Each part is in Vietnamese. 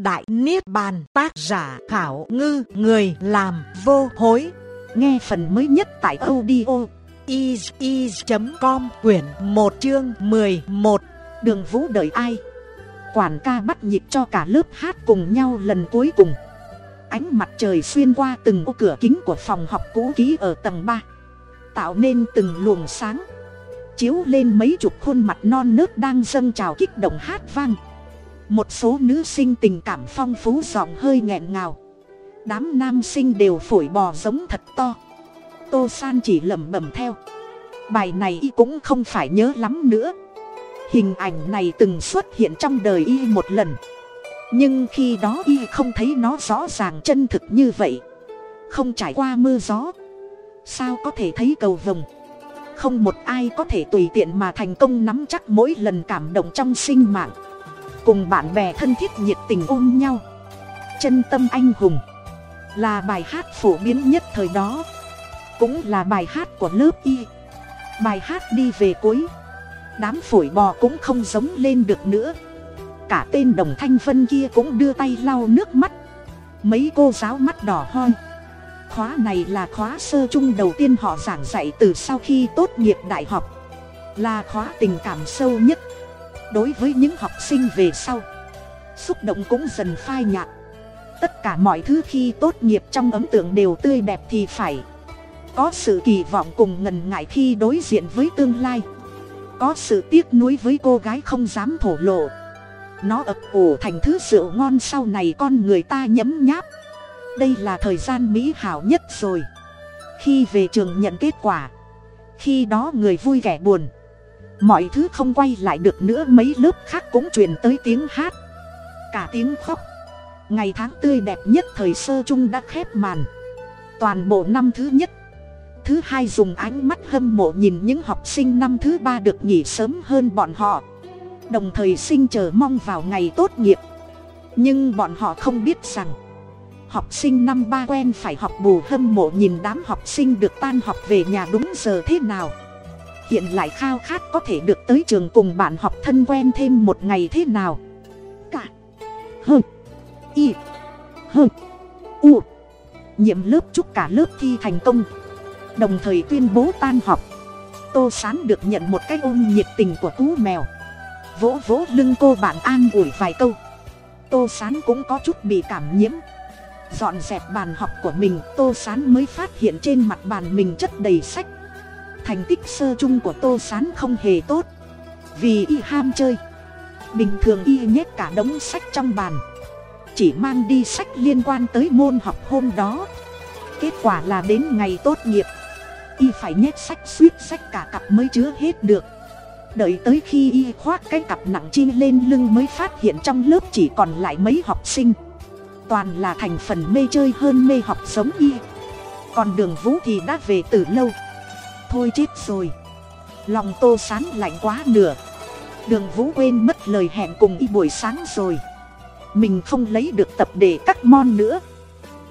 Đại Niết Bàn, tác giả khảo ngư, người làm vô hối. Nghe phần mới nhất tại audio is.com quyển 1 chương 11 Đường Vũ đợi ai? Quản ca bắt nhịp cho cả lớp hát cùng nhau lần cuối cùng. Ánh mặt trời xuyên qua từng ô cửa kính của phòng học cũ ký ở tầng 3 Tạo nên từng luồng sáng Chiếu lên mấy chục khuôn mặt non nớt đang dâng trào kích động hát vang một số nữ sinh tình cảm phong phú giọng hơi nghẹn ngào. Đám nam sinh đều phổi bò giống thật to. Tô san chỉ lẩm bẩm theo. Bài này y cũng không phải nhớ lắm nữa. Hình ảnh này từng xuất hiện trong đời y một lần. Nhưng khi đó y không thấy nó rõ ràng chân thực như vậy. Không trải qua mưa gió. Sao có thể thấy cầu vồng? Không một ai có thể tùy tiện mà thành công nắm chắc mỗi lần cảm động trong sinh mạng cùng bạn bè thân thiết nhiệt tình ôm nhau. Chân tâm anh hùng là bài hát phổ biến nhất thời đó, cũng là bài hát của lớp y. Bài hát đi về cuối, đám phổi bò cũng không giống lên được nữa. Cả tên đồng thanh vân kia cũng đưa tay lau nước mắt. Mấy cô giáo mắt đỏ hoi khóa này là khóa sơ chung đầu tiên họ giảng dạy từ sau khi tốt nghiệp đại học. Là khóa tình cảm sâu nhất đối với những học sinh về sau, xúc động cũng dần phai nhạt. Tất cả mọi thứ khi tốt nghiệp trong ấn tượng đều tươi đẹp thì phải có sự kỳ vọng cùng ngần ngại khi đối diện với tương lai. Có sự tiếc nuối với cô gái không dám thổ lộ. Nó ập ủ thành thứ rượu ngon sau này con người ta nhấm nháp. Đây là thời gian mỹ hảo nhất rồi. Khi về trường nhận kết quả, khi đó người vui vẻ buồn mọi thứ không quay lại được nữa, mấy lớp khác cũng truyền tới tiếng hát. Cả tiếng khóc. Ngày tháng tươi đẹp nhất thời sơ chung đã khép màn. Toàn bộ năm thứ nhất, thứ hai dùng ánh mắt hâm mộ nhìn những học sinh năm thứ ba được nghỉ sớm hơn bọn họ. Đồng thời sinh chờ mong vào ngày tốt nghiệp. Nhưng bọn họ không biết rằng, học sinh năm ba quen phải học bù hâm mộ nhìn đám học sinh được tan học về nhà đúng giờ thế nào hiện lại khao khát có thể được tới trường cùng bạn học thân quen thêm một ngày thế nào. Cả. Hơ. Y. Hơ. U. Nhiệm lớp chúc cả lớp thi thành công. Đồng thời tuyên bố tan học. Tô sán được nhận một cái ôm nhiệt tình của cú mèo. Vỗ vỗ lưng cô bạn an ủi vài câu. Tô sán cũng có chút bị cảm nhiễm. Dọn dẹp bàn học của mình, tô sán mới phát hiện trên mặt bàn mình chất đầy sách thành tích sơ chung của tô s á n không hề tốt. Vì y ham chơi. Bình thường y nhét cả đống sách trong bàn. Chỉ mang đi sách liên quan tới môn học hôm đó. Kết quả là đến ngày tốt nghiệp. Y phải nhét sách suýt sách cả cặp mới chứa hết được. Đợi tới khi y khoác cái cặp nặng chi lên lưng mới phát hiện trong lớp chỉ còn lại mấy học sinh. Toàn là thành phần mê chơi hơn mê học giống y. Còn đường vũ thì đã về từ lâu thôi chết rồi. Lòng tô sán lạnh quá nửa. Đường vũ quên mất lời hẹn cùng y buổi sáng rồi. Mình không lấy được tập để cắt mon nữa.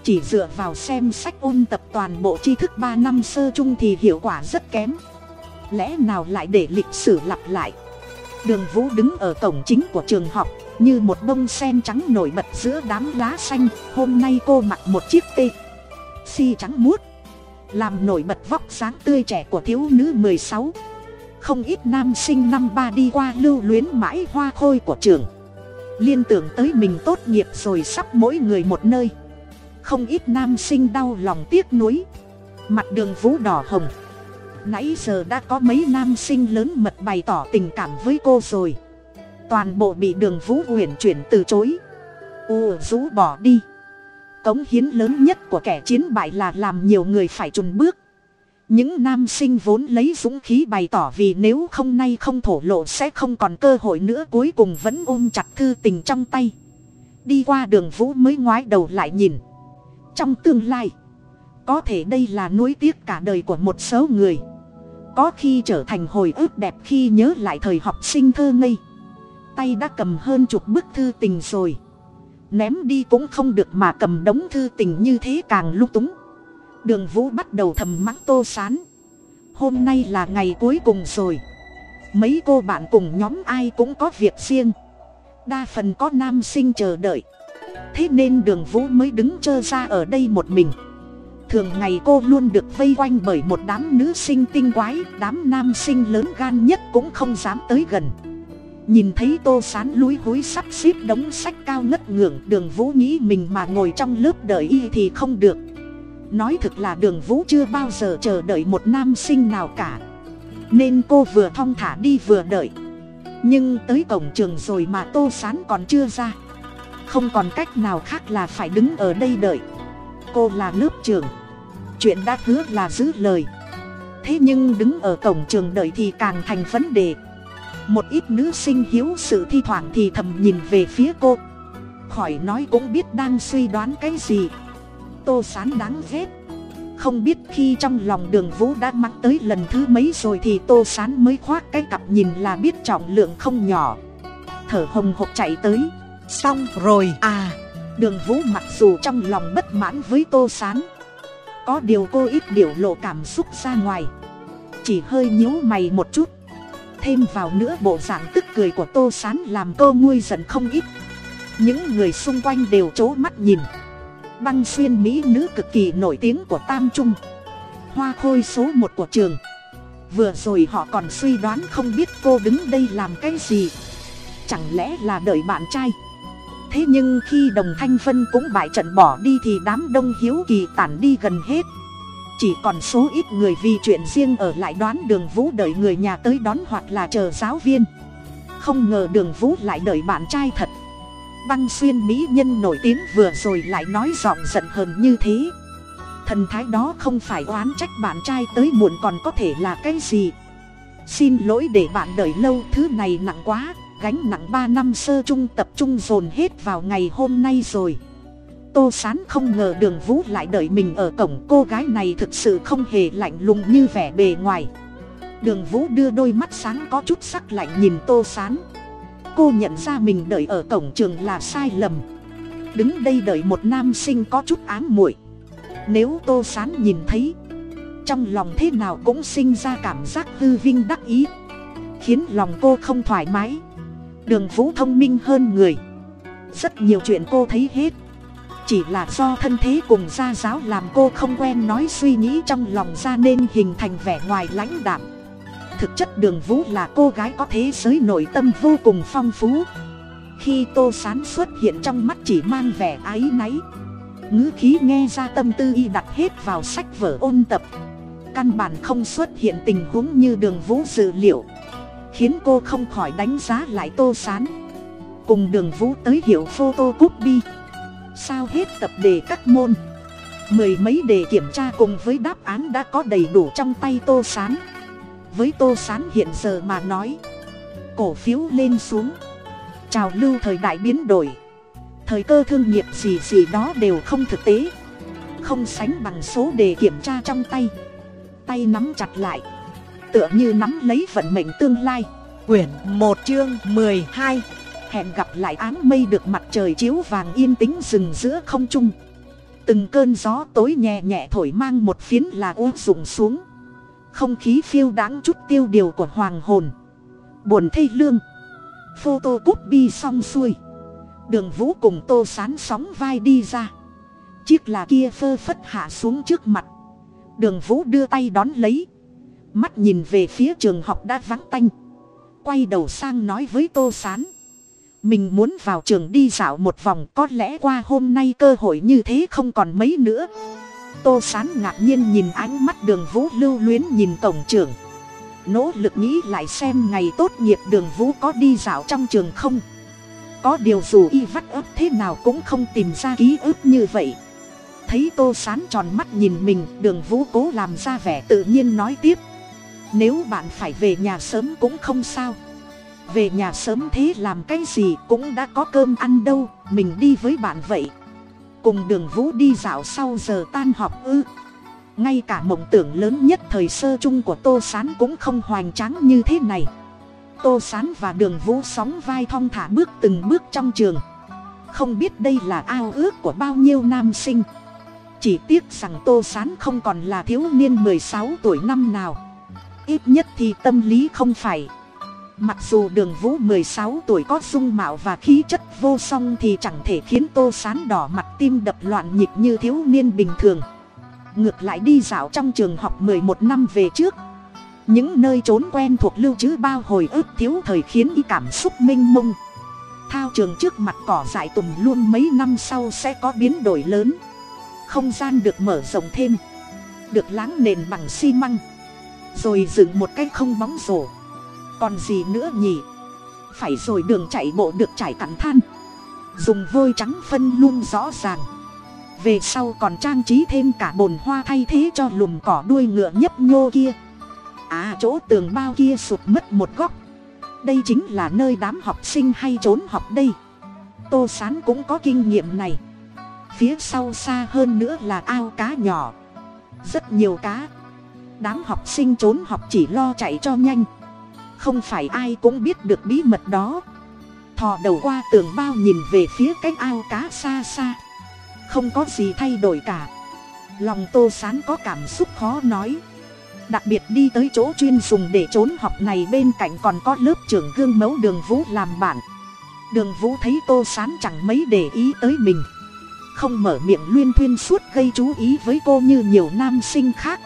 Chỉ dựa vào xem sách ôn tập toàn bộ tri thức ba năm sơ chung thì hiệu quả rất kém. Lẽ nào lại để lịch sử lặp lại? Đường vũ đứng ở cổng chính của trường học, như một bông sen trắng nổi bật giữa đám lá xanh. Hôm nay cô mặc một chiếc tê si trắng muốt làm nổi bật vóc dáng tươi trẻ của thiếu nữ mười sáu. Không ít nam sinh năm ba đi qua lưu luyến mãi hoa khôi của trường. Liên tưởng tới mình tốt nghiệp rồi sắp mỗi người một nơi. Không ít nam sinh đau lòng tiếc nuối. Mặt đường vũ đỏ hồng. Nãy giờ đã có mấy nam sinh lớn mật bày tỏ tình cảm với cô rồi. Toàn bộ bị đường vũ uyển chuyển từ chối. U rú bỏ đi cống hiến lớn nhất của kẻ chiến bại là làm nhiều người phải chùn bước. Những nam sinh vốn lấy dũng khí bày tỏ vì nếu không nay không thổ lộ sẽ không còn cơ hội nữa cuối cùng vẫn ôm chặt thư tình trong tay. Đi qua đường vũ mới ngoái đầu lại nhìn. Trong tương lai, có thể đây là nuối tiếc cả đời của một số người. Có khi trở thành hồi ức đẹp khi nhớ lại thời học sinh thơ ngây. Tay đã cầm hơn chục bức thư tình rồi ném đi cũng không được mà cầm đống thư tình như thế càng lung túng. Đường vũ bắt đầu thầm mắng tô sán. Hôm nay là ngày cuối cùng rồi. Mấy cô bạn cùng nhóm ai cũng có việc riêng. Đa phần có nam sinh chờ đợi. Thế nên đường vũ mới đứng trơ ra ở đây một mình. Thường ngày cô luôn được vây quanh bởi một đám nữ sinh tinh quái, đám nam sinh lớn gan nhất cũng không dám tới gần nhìn thấy tô sán lúi húi sắp xếp đống sách cao ngất ngưỡng đường vũ nghĩ mình mà ngồi trong lớp đợi y thì không được. Nói thực là đường vũ chưa bao giờ chờ đợi một nam sinh nào cả. Nên cô vừa thong thả đi vừa đợi. Nhưng tới cổng trường rồi mà tô sán còn chưa ra. Không còn cách nào khác là phải đứng ở đây đợi. Cô là lớp trường. Chuyện đã hứa là giữ lời. Thế nhưng đứng ở cổng trường đợi thì càng thành vấn đề một ít nữ sinh hiếu sự thi thoảng thì thầm nhìn về phía cô. Khỏi nói cũng biết đang suy đoán cái gì. Tô sán đáng ghét. Không biết khi trong lòng đường vũ đã mắng tới lần thứ mấy rồi thì tô sán mới khoác cái cặp nhìn là biết trọng lượng không nhỏ. Thở hồng hộc chạy tới. Xong rồi. À đường vũ mặc dù trong lòng bất mãn với tô sán có điều cô ít biểu lộ cảm xúc ra ngoài. Chỉ hơi nhíu mày một chút thêm vào nữa bộ dạng tức cười của tô sán làm cô nguôi giận không ít. Những người xung quanh đều c h ố mắt nhìn. Băng xuyên mỹ nữ cực kỳ nổi tiếng của tam trung. Hoa khôi số một của trường. Vừa rồi họ còn suy đoán không biết cô đứng đây làm cái gì. Chẳng lẽ là đợi bạn trai? Thế nhưng khi đồng thanh vân cũng bại trận bỏ đi thì đám đông hiếu kỳ tản đi gần hết chỉ còn số ít người vì chuyện riêng ở lại đoán đường vũ đợi người nhà tới đón hoặc là chờ giáo viên. Không ngờ đường vũ lại đợi bạn trai thật. Băng xuyên mỹ nhân nổi tiếng vừa rồi lại nói giọng giận hờn như thế. Thần thái đó không phải oán trách bạn trai tới muộn còn có thể là cái gì. Xin lỗi để bạn đợi lâu, thứ này nặng quá, gánh nặng ba năm sơ chung tập trung dồn hết vào ngày hôm nay rồi tô sán không ngờ đường vũ lại đợi mình ở cổng. Cô gái này thực sự không hề lạnh lùng như vẻ bề ngoài. Đường vũ đưa đôi mắt sáng có chút sắc lạnh nhìn tô sán. Cô nhận ra mình đợi ở cổng trường là sai lầm. Đứng đây đợi một nam sinh có chút ám muội. Nếu tô sán nhìn thấy, trong lòng thế nào cũng sinh ra cảm giác hư vinh đắc ý, khiến lòng cô không thoải mái. Đường vũ thông minh hơn người. Rất nhiều chuyện cô thấy hết chỉ là do thân thế cùng gia giáo làm cô không quen nói suy nghĩ trong lòng ra nên hình thành vẻ ngoài lãnh đạm. Thực chất đường vũ là cô gái có thế giới nội tâm vô cùng phong phú. Khi tô sán xuất hiện trong mắt chỉ mang vẻ áy náy. Ngữ khí nghe ra tâm tư y đặt hết vào sách vở ôn tập. Căn bản không xuất hiện tình huống như đường vũ dự liệu, khiến cô không khỏi đánh giá lại tô sán. Cùng đường vũ tới hiệu photocopy sao hết tập đề các môn? Mười mấy đề kiểm tra cùng với đáp án đã có đầy đủ trong tay tô s á n với tô s á n hiện giờ mà nói, cổ phiếu lên xuống. Trào lưu thời đại biến đổi. Thời cơ thương nghiệp gì gì đó đều không thực tế. Không sánh bằng số đề kiểm tra trong tay. Tay nắm chặt lại. Tựa như nắm lấy vận mệnh tương lai. Quyển một chương mười hai hẹn gặp lại áng mây được mặt trời chiếu vàng yên tĩnh rừng giữa không trung. Từng cơn gió tối nhẹ nhẹ thổi mang một phiến là ô rụng xuống. Không khí phiêu đáng chút tiêu điều của hoàng hồn. Buồn thê lương. Photo cúp bi xong xuôi. Đường vũ cùng tô sán sóng vai đi ra. Chiếc là kia phơ phất hạ xuống trước mặt. Đường vũ đưa tay đón lấy. Mắt nhìn về phía trường học đã vắng tanh. Quay đầu sang nói với tô sán mình muốn vào trường đi dạo một vòng, có lẽ qua hôm nay cơ hội như thế không còn mấy nữa. Tô sán ngạc nhiên nhìn ánh mắt đường vũ lưu luyến nhìn tổng trưởng nỗ lực nghĩ lại xem ngày tốt nghiệp đường vũ có đi dạo trong trường không. Có điều dù y vắt ấp thế nào cũng không tìm ra ký ức như vậy. Thấy tô sán tròn mắt nhìn mình, đường vũ cố làm ra vẻ tự nhiên nói tiếp. Nếu bạn phải về nhà sớm cũng không sao về nhà sớm thế làm cái gì cũng đã có cơm ăn đâu, mình đi với bạn vậy. Cùng đường vũ đi dạo sau giờ tan họp ư. Ngay cả mộng tưởng lớn nhất thời sơ chung của tô s á n cũng không hoành tráng như thế này. Tô s á n và đường vũ sóng vai thong thả bước từng bước trong trường. Không biết đây là ao ước của bao nhiêu nam sinh. Chỉ tiếc rằng tô s á n không còn là thiếu niên mười sáu tuổi năm nào. Ít nhất thì tâm lý không phải mặc dù đường vũ mười sáu tuổi có dung mạo và khí chất vô song thì chẳng thể khiến tô sán đỏ mặt tim đập loạn nhịp như thiếu niên bình thường. Ngược lại đi dạo trong trường học mười một năm về trước, những nơi trốn quen thuộc lưu trữ bao hồi ức thiếu thời khiến y cảm xúc m i n h mông. Thao trường trước mặt cỏ dại tùm luôn mấy năm sau sẽ có biến đổi lớn. Không gian được mở rộng thêm, được láng nền bằng xi măng, rồi dựng một cái không bóng rổ còn gì nữa nhỉ? Phải rồi đường chạy bộ được trải cặn than. Dùng vôi trắng phân luôn rõ ràng. Về sau còn trang trí thêm cả bồn hoa thay thế cho lùm cỏ đuôi ngựa nhấp nhô kia. À chỗ tường bao kia sụt mất một góc. Đây chính là nơi đám học sinh hay trốn học đây. Tô sán cũng có kinh nghiệm này. Phía sau xa hơn nữa là ao cá nhỏ. Rất nhiều cá. Đám học sinh trốn học chỉ lo chạy cho nhanh không phải ai cũng biết được bí mật đó. Thò đầu qua tường bao nhìn về phía cái ao cá xa xa. Không có gì thay đổi cả. Lòng tô sán có cảm xúc khó nói. Đặc biệt đi tới chỗ chuyên dùng để trốn học này bên cạnh còn có lớp trưởng gương mẫu đường vũ làm bạn. Đường vũ thấy tô sán chẳng mấy để ý tới mình. Không mở miệng luyên thuyên suốt gây chú ý với cô như nhiều nam sinh khác.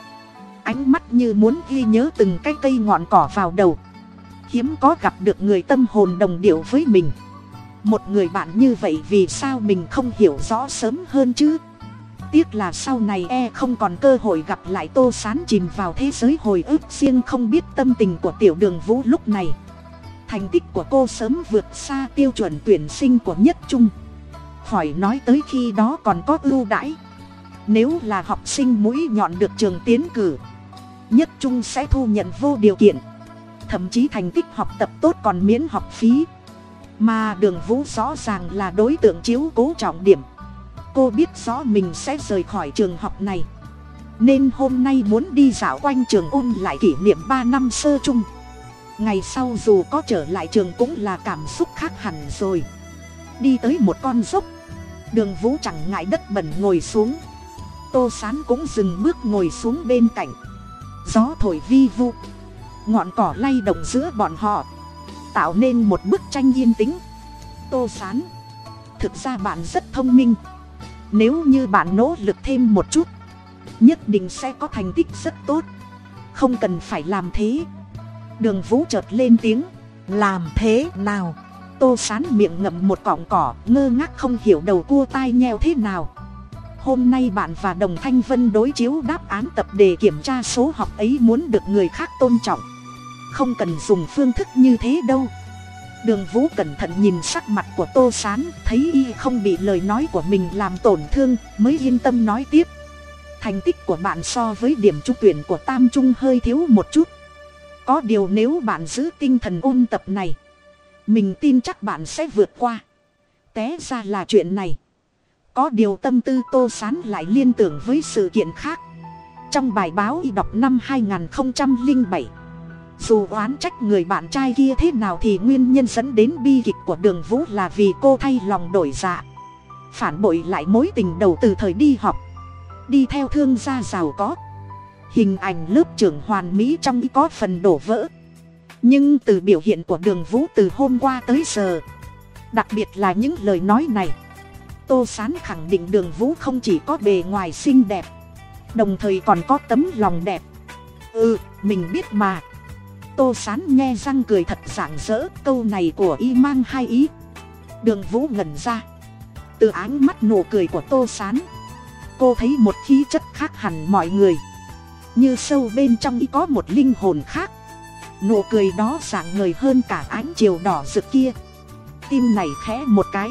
Ánh mắt như muốn ghi nhớ từng cái cây ngọn cỏ vào đầu hiếm có gặp được người tâm hồn đồng điệu với mình. Một người bạn như vậy vì sao mình không hiểu rõ sớm hơn chứ? Tiếc là sau này e không còn cơ hội gặp lại tô sán chìm vào thế giới hồi ức riêng không biết tâm tình của tiểu đường vũ lúc này. Thành tích của cô sớm vượt xa tiêu chuẩn tuyển sinh của nhất trung. Khỏi nói tới khi đó còn có ưu đãi. Nếu là học sinh mũi nhọn được trường tiến cử, nhất trung sẽ thu nhận vô điều kiện thậm chí thành tích học tập tốt còn miễn học phí. Mà đường vũ rõ ràng là đối tượng chiếu cố trọng điểm. Cô biết rõ mình sẽ rời khỏi trường học này. Nên hôm nay muốn đi dạo quanh trường ôn lại kỷ niệm ba năm sơ chung. Ngày sau dù có trở lại trường cũng là cảm xúc khác hẳn rồi. Đi tới một con dốc. Đường vũ chẳng ngại đất bẩn ngồi xuống. Tô sán cũng dừng bước ngồi xuống bên cạnh. Gió thổi vi vu ngọn cỏ lay động giữa bọn họ, tạo nên một bức tranh yên tĩnh, tô sán. Thực ra bạn rất thông minh. Nếu như bạn nỗ lực thêm một chút, nhất định sẽ có thành tích rất tốt. Không cần phải làm thế. Đường vũ chợt lên tiếng, làm thế nào? Tô sán miệng ngậm một cọng cỏ, ngơ ngác không hiểu đầu cua tai nheo thế nào. Hôm nay bạn và đồng thanh vân đối chiếu đáp án tập đề kiểm tra số học ấy muốn được người khác tôn trọng không cần dùng phương thức như thế đâu. Đường vũ cẩn thận nhìn sắc mặt của tô s á n thấy y không bị lời nói của mình làm tổn thương, mới yên tâm nói tiếp. Thành tích của bạn so với điểm trung tuyển của tam trung hơi thiếu một chút. Có điều nếu bạn giữ tinh thần ôn tập này, mình tin chắc bạn sẽ vượt qua. Té ra là chuyện này. Có điều tâm tư tô s á n lại liên tưởng với sự kiện khác. Trong bài báo y đọc năm hai nghìn bảy dù oán trách người bạn trai kia thế nào thì nguyên nhân dẫn đến bi kịch của đường vũ là vì cô thay lòng đổi dạ. Phản bội lại mối tình đầu từ thời đi học. Đi theo thương gia giàu có. Hình ảnh lớp trưởng hoàn mỹ trong có phần đổ vỡ. Nhưng từ biểu hiện của đường vũ từ hôm qua tới giờ, đặc biệt là những lời nói này, tô sán khẳng định đường vũ không chỉ có bề ngoài xinh đẹp, đồng thời còn có tấm lòng đẹp. Ừ mình biết mà tô sán nghe răng cười thật rạng rỡ, câu này của y mang hai ý. Đường vũ ngẩn ra. Từ ánh mắt nụ cười của tô sán, cô thấy một khí chất khác hẳn mọi người. Như sâu bên trong y có một linh hồn khác. Nụ cười đó rạng ngời hơn cả ánh chiều đỏ rực kia. Tim này khẽ một cái.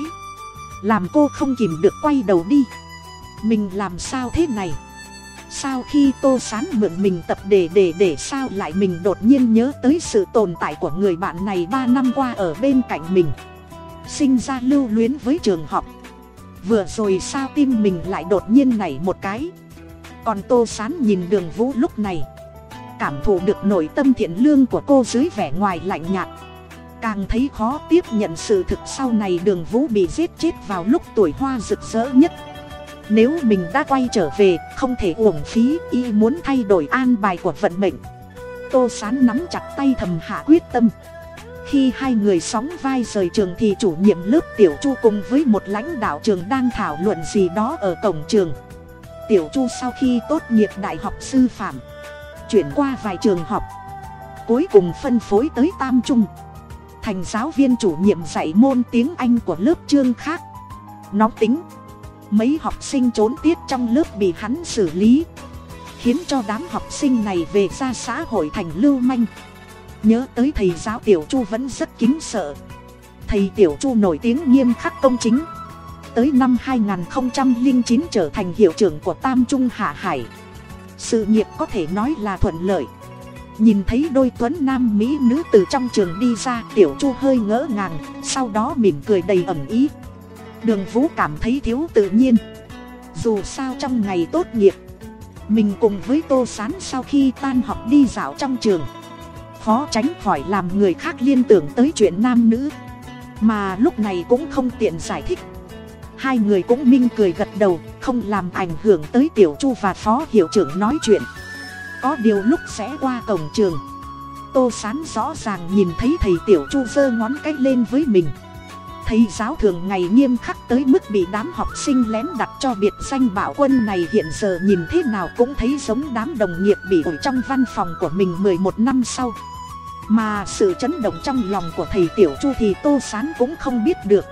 Làm cô không kìm được quay đầu đi. Mình làm sao thế này? Sao khi tô sán mượn mình tập để để để sao lại mình đột nhiên nhớ tới sự tồn tại của người bạn này ba năm qua ở bên cạnh mình? Sinh ra lưu luyến với trường học. Vừa rồi sao tim mình lại đột nhiên nảy một cái? Còn tô sán nhìn đường vũ lúc này. Cảm thụ được nội tâm thiện lương của cô dưới vẻ ngoài lạnh nhạt. Càng thấy khó tiếp nhận sự thực sau này đường vũ bị giết chết vào lúc tuổi hoa rực rỡ nhất nếu mình đã quay trở về, không thể uổng phí, y muốn thay đổi an bài của vận mệnh. Tô sán nắm chặt tay thầm hạ quyết tâm. Khi hai người sóng vai rời trường thì chủ nhiệm lớp tiểu chu cùng với một lãnh đạo trường đang thảo luận gì đó ở cổng trường. Tiểu chu sau khi tốt nghiệp đại học sư phạm, chuyển qua vài trường học, cuối cùng phân phối tới tam trung. Thành giáo viên chủ nhiệm dạy môn tiếng anh của lớp chương khác. Nó tính mấy học sinh trốn tiết trong lớp bị hắn xử lý, khiến cho đám học sinh này về ra xã hội thành lưu manh. Nhớ tới thầy giáo tiểu chu vẫn rất kính sợ. Thầy tiểu chu nổi tiếng nghiêm khắc công chính. Tới năm 2009 trở thành hiệu trưởng của tam trung hạ hải. Sự nghiệp có thể nói là thuận lợi. Nhìn thấy đôi tuấn nam mỹ nữ từ trong trường đi ra, tiểu chu hơi ngỡ ngàng, sau đó mỉm cười đầy ẩm ý đường vũ cảm thấy thiếu tự nhiên. Dù sao trong ngày tốt nghiệp, mình cùng với tô s á n sau khi tan học đi dạo trong trường. Khó tránh khỏi làm người khác liên tưởng tới chuyện nam nữ. Mà lúc này cũng không tiện giải thích. Hai người cũng minh cười gật đầu, không làm ảnh hưởng tới tiểu chu và phó hiệu trưởng nói chuyện. Có điều lúc sẽ qua cổng trường, tô sán rõ ràng nhìn thấy thầy tiểu chu giơ ngón cái lên với mình thầy giáo thường ngày nghiêm khắc tới mức bị đám học sinh lén đặt cho biệt danh bảo quân này hiện giờ nhìn thế nào cũng thấy giống đám đồng nghiệp bị ổi trong văn phòng của mình mười một năm sau. Mà sự chấn động trong lòng của thầy tiểu chu thì tô sán cũng không biết được.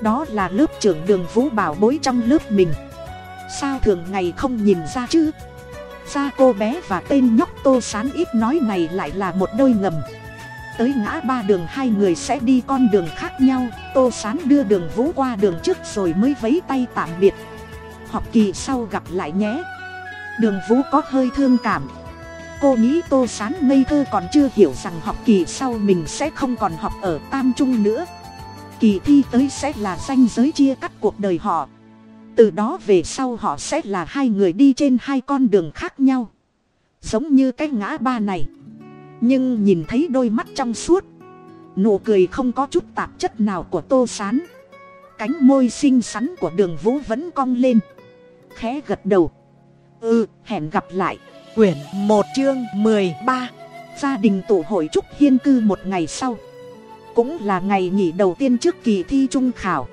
Đó là lớp trưởng đường vũ bảo bối trong lớp mình. Sao thường ngày không nhìn ra chứ? Ra cô bé và tên nhóc tô sán ít nói này lại là một đôi ngầm tới ngã ba đường, hai người sẽ đi con đường khác nhau. Tô sán đưa đường vũ qua đường trước rồi mới vấy tay tạm biệt. Học kỳ sau gặp lại nhé. Đường vũ có hơi thương cảm. Cô nghĩ tô sán ngây thơ còn chưa hiểu rằng học kỳ sau mình sẽ không còn học ở tam trung nữa. Kỳ thi tới sẽ là danh giới chia cắt cuộc đời họ. Từ đó về sau họ sẽ là hai người đi trên hai con đường khác nhau. Giống như cái ngã ba này nhưng nhìn thấy đôi mắt trong suốt. Nụ cười không có chút tạp chất nào của tô s á n cánh môi xinh xắn của đường vũ vẫn cong lên. Khẽ gật đầu. Ừ hẹn gặp lại. Quyển một chương mười ba. Gia đình tụ hội trúc hiên cư một ngày sau. Cũng là ngày nghỉ đầu tiên trước kỳ thi trung khảo.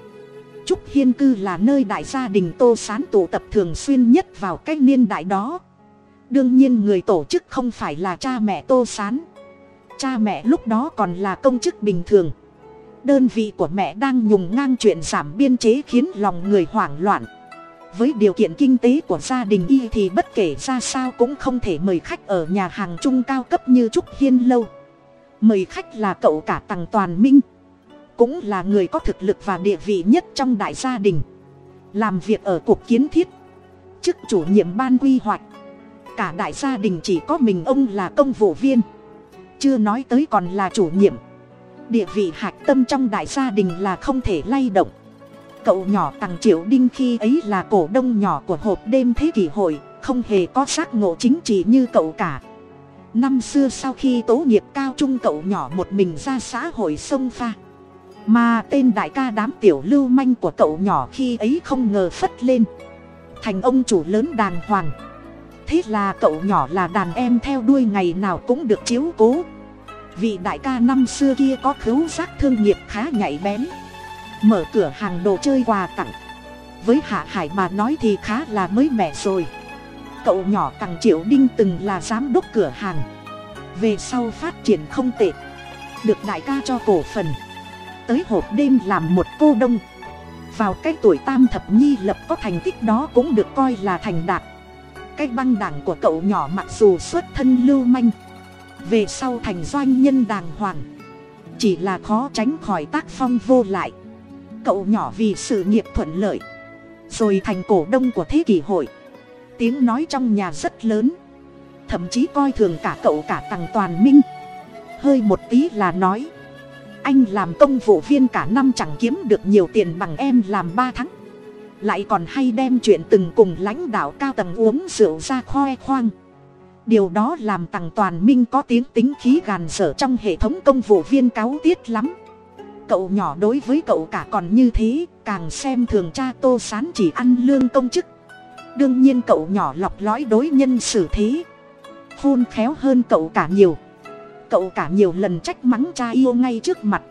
Trúc hiên cư là nơi đại gia đình tô sán tụ tập thường xuyên nhất vào cái niên đại đó đương nhiên người tổ chức không phải là cha mẹ tô s á n cha mẹ lúc đó còn là công chức bình thường. Đơn vị của mẹ đang nhùng ngang chuyện giảm biên chế khiến lòng người hoảng loạn. Với điều kiện kinh tế của gia đình y thì bất kể ra sao cũng không thể mời khách ở nhà hàng chung cao cấp như trúc hiên lâu. Mời khách là cậu cả tằng toàn minh. Cũng là người có thực lực và địa vị nhất trong đại gia đình. Làm việc ở cục kiến thiết. Chức chủ nhiệm ban quy hoạch cả đại gia đình chỉ có mình ông là công vụ viên. Chưa nói tới còn là chủ nhiệm. Địa vị hạch tâm trong đại gia đình là không thể lay động. Cậu nhỏ tằng triệu đinh khi ấy là cổ đông nhỏ của hộp đêm thế kỷ hội, không hề có giác ngộ chính trị như cậu cả. Năm xưa sau khi tố nghiệp cao trung cậu nhỏ một mình ra xã hội sông pha. Mà tên đại ca đám tiểu lưu manh của cậu nhỏ khi ấy không ngờ phất lên. Thành ông chủ lớn đàng hoàng thế là cậu nhỏ là đàn em theo đuôi ngày nào cũng được chiếu cố. Vị đại ca năm xưa kia có khứu giác thương nghiệp khá nhạy bén. Mở cửa hàng đồ chơi quà tặng. Với hạ hải mà nói thì khá là mới mẻ rồi. Cậu nhỏ tặng triệu đinh từng là giám đốc cửa hàng. Về sau phát triển không tệ. Được đại ca cho cổ phần. Tới hộp đêm làm một cô đông. Vào cái tuổi tam thập nhi lập có thành tích đó cũng được coi là thành đạt cái băng đảng của cậu nhỏ mặc dù xuất thân lưu manh. Về sau thành doanh nhân đàng hoàng, chỉ là khó tránh khỏi tác phong vô lại. Cậu nhỏ vì sự nghiệp thuận lợi, rồi thành cổ đông của thế kỷ hội. Tiếng nói trong nhà rất lớn, thậm chí coi thường cả cậu cả tằng toàn minh. Hơi một tí là nói, anh làm công vụ viên cả năm chẳng kiếm được nhiều tiền bằng em làm ba tháng lại còn hay đem chuyện từng cùng lãnh đạo cao tầng uống rượu ra khoe khoang. Điều đó làm tằng toàn minh có tiếng tính khí gàn sở trong hệ thống công vụ viên cáu tiết lắm. Cậu nhỏ đối với cậu cả còn như thế, càng xem thường cha tô sán chỉ ăn lương công chức. Đương nhiên cậu nhỏ lọc lõi đối nhân xử thế. Khôn khéo hơn cậu cả nhiều. Cậu cả nhiều lần trách mắng cha yêu ngay trước mặt.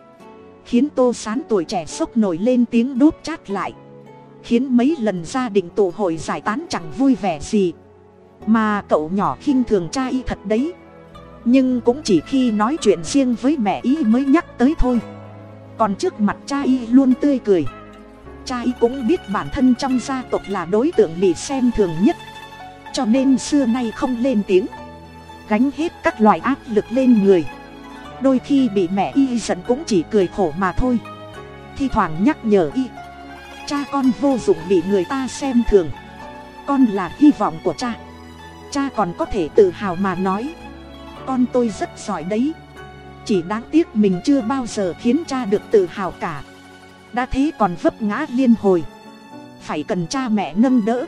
Khiến tô sán tuổi trẻ sốc nổi lên tiếng đốt chát lại khiến mấy lần gia đình tụ hội giải tán chẳng vui vẻ gì. Mà cậu nhỏ khinh thường cha y thật đấy. Nhưng cũng chỉ khi nói chuyện riêng với mẹ y mới nhắc tới thôi. Còn trước mặt cha y luôn tươi cười. Cha y cũng biết bản thân trong gia tộc là đối tượng bị xem thường nhất. Cho nên xưa nay không lên tiếng. Gánh hết các loại áp lực lên người. Đôi khi bị mẹ y giận cũng chỉ cười khổ mà thôi. Thi thoảng nhắc nhở y cha con vô dụng bị người ta xem thường. Con là hy vọng của cha. Cha còn có thể tự hào mà nói. Con tôi rất giỏi đấy. Chỉ đáng tiếc mình chưa bao giờ khiến cha được tự hào cả. Đã thế còn vấp ngã liên hồi. Phải cần cha mẹ nâng đỡ.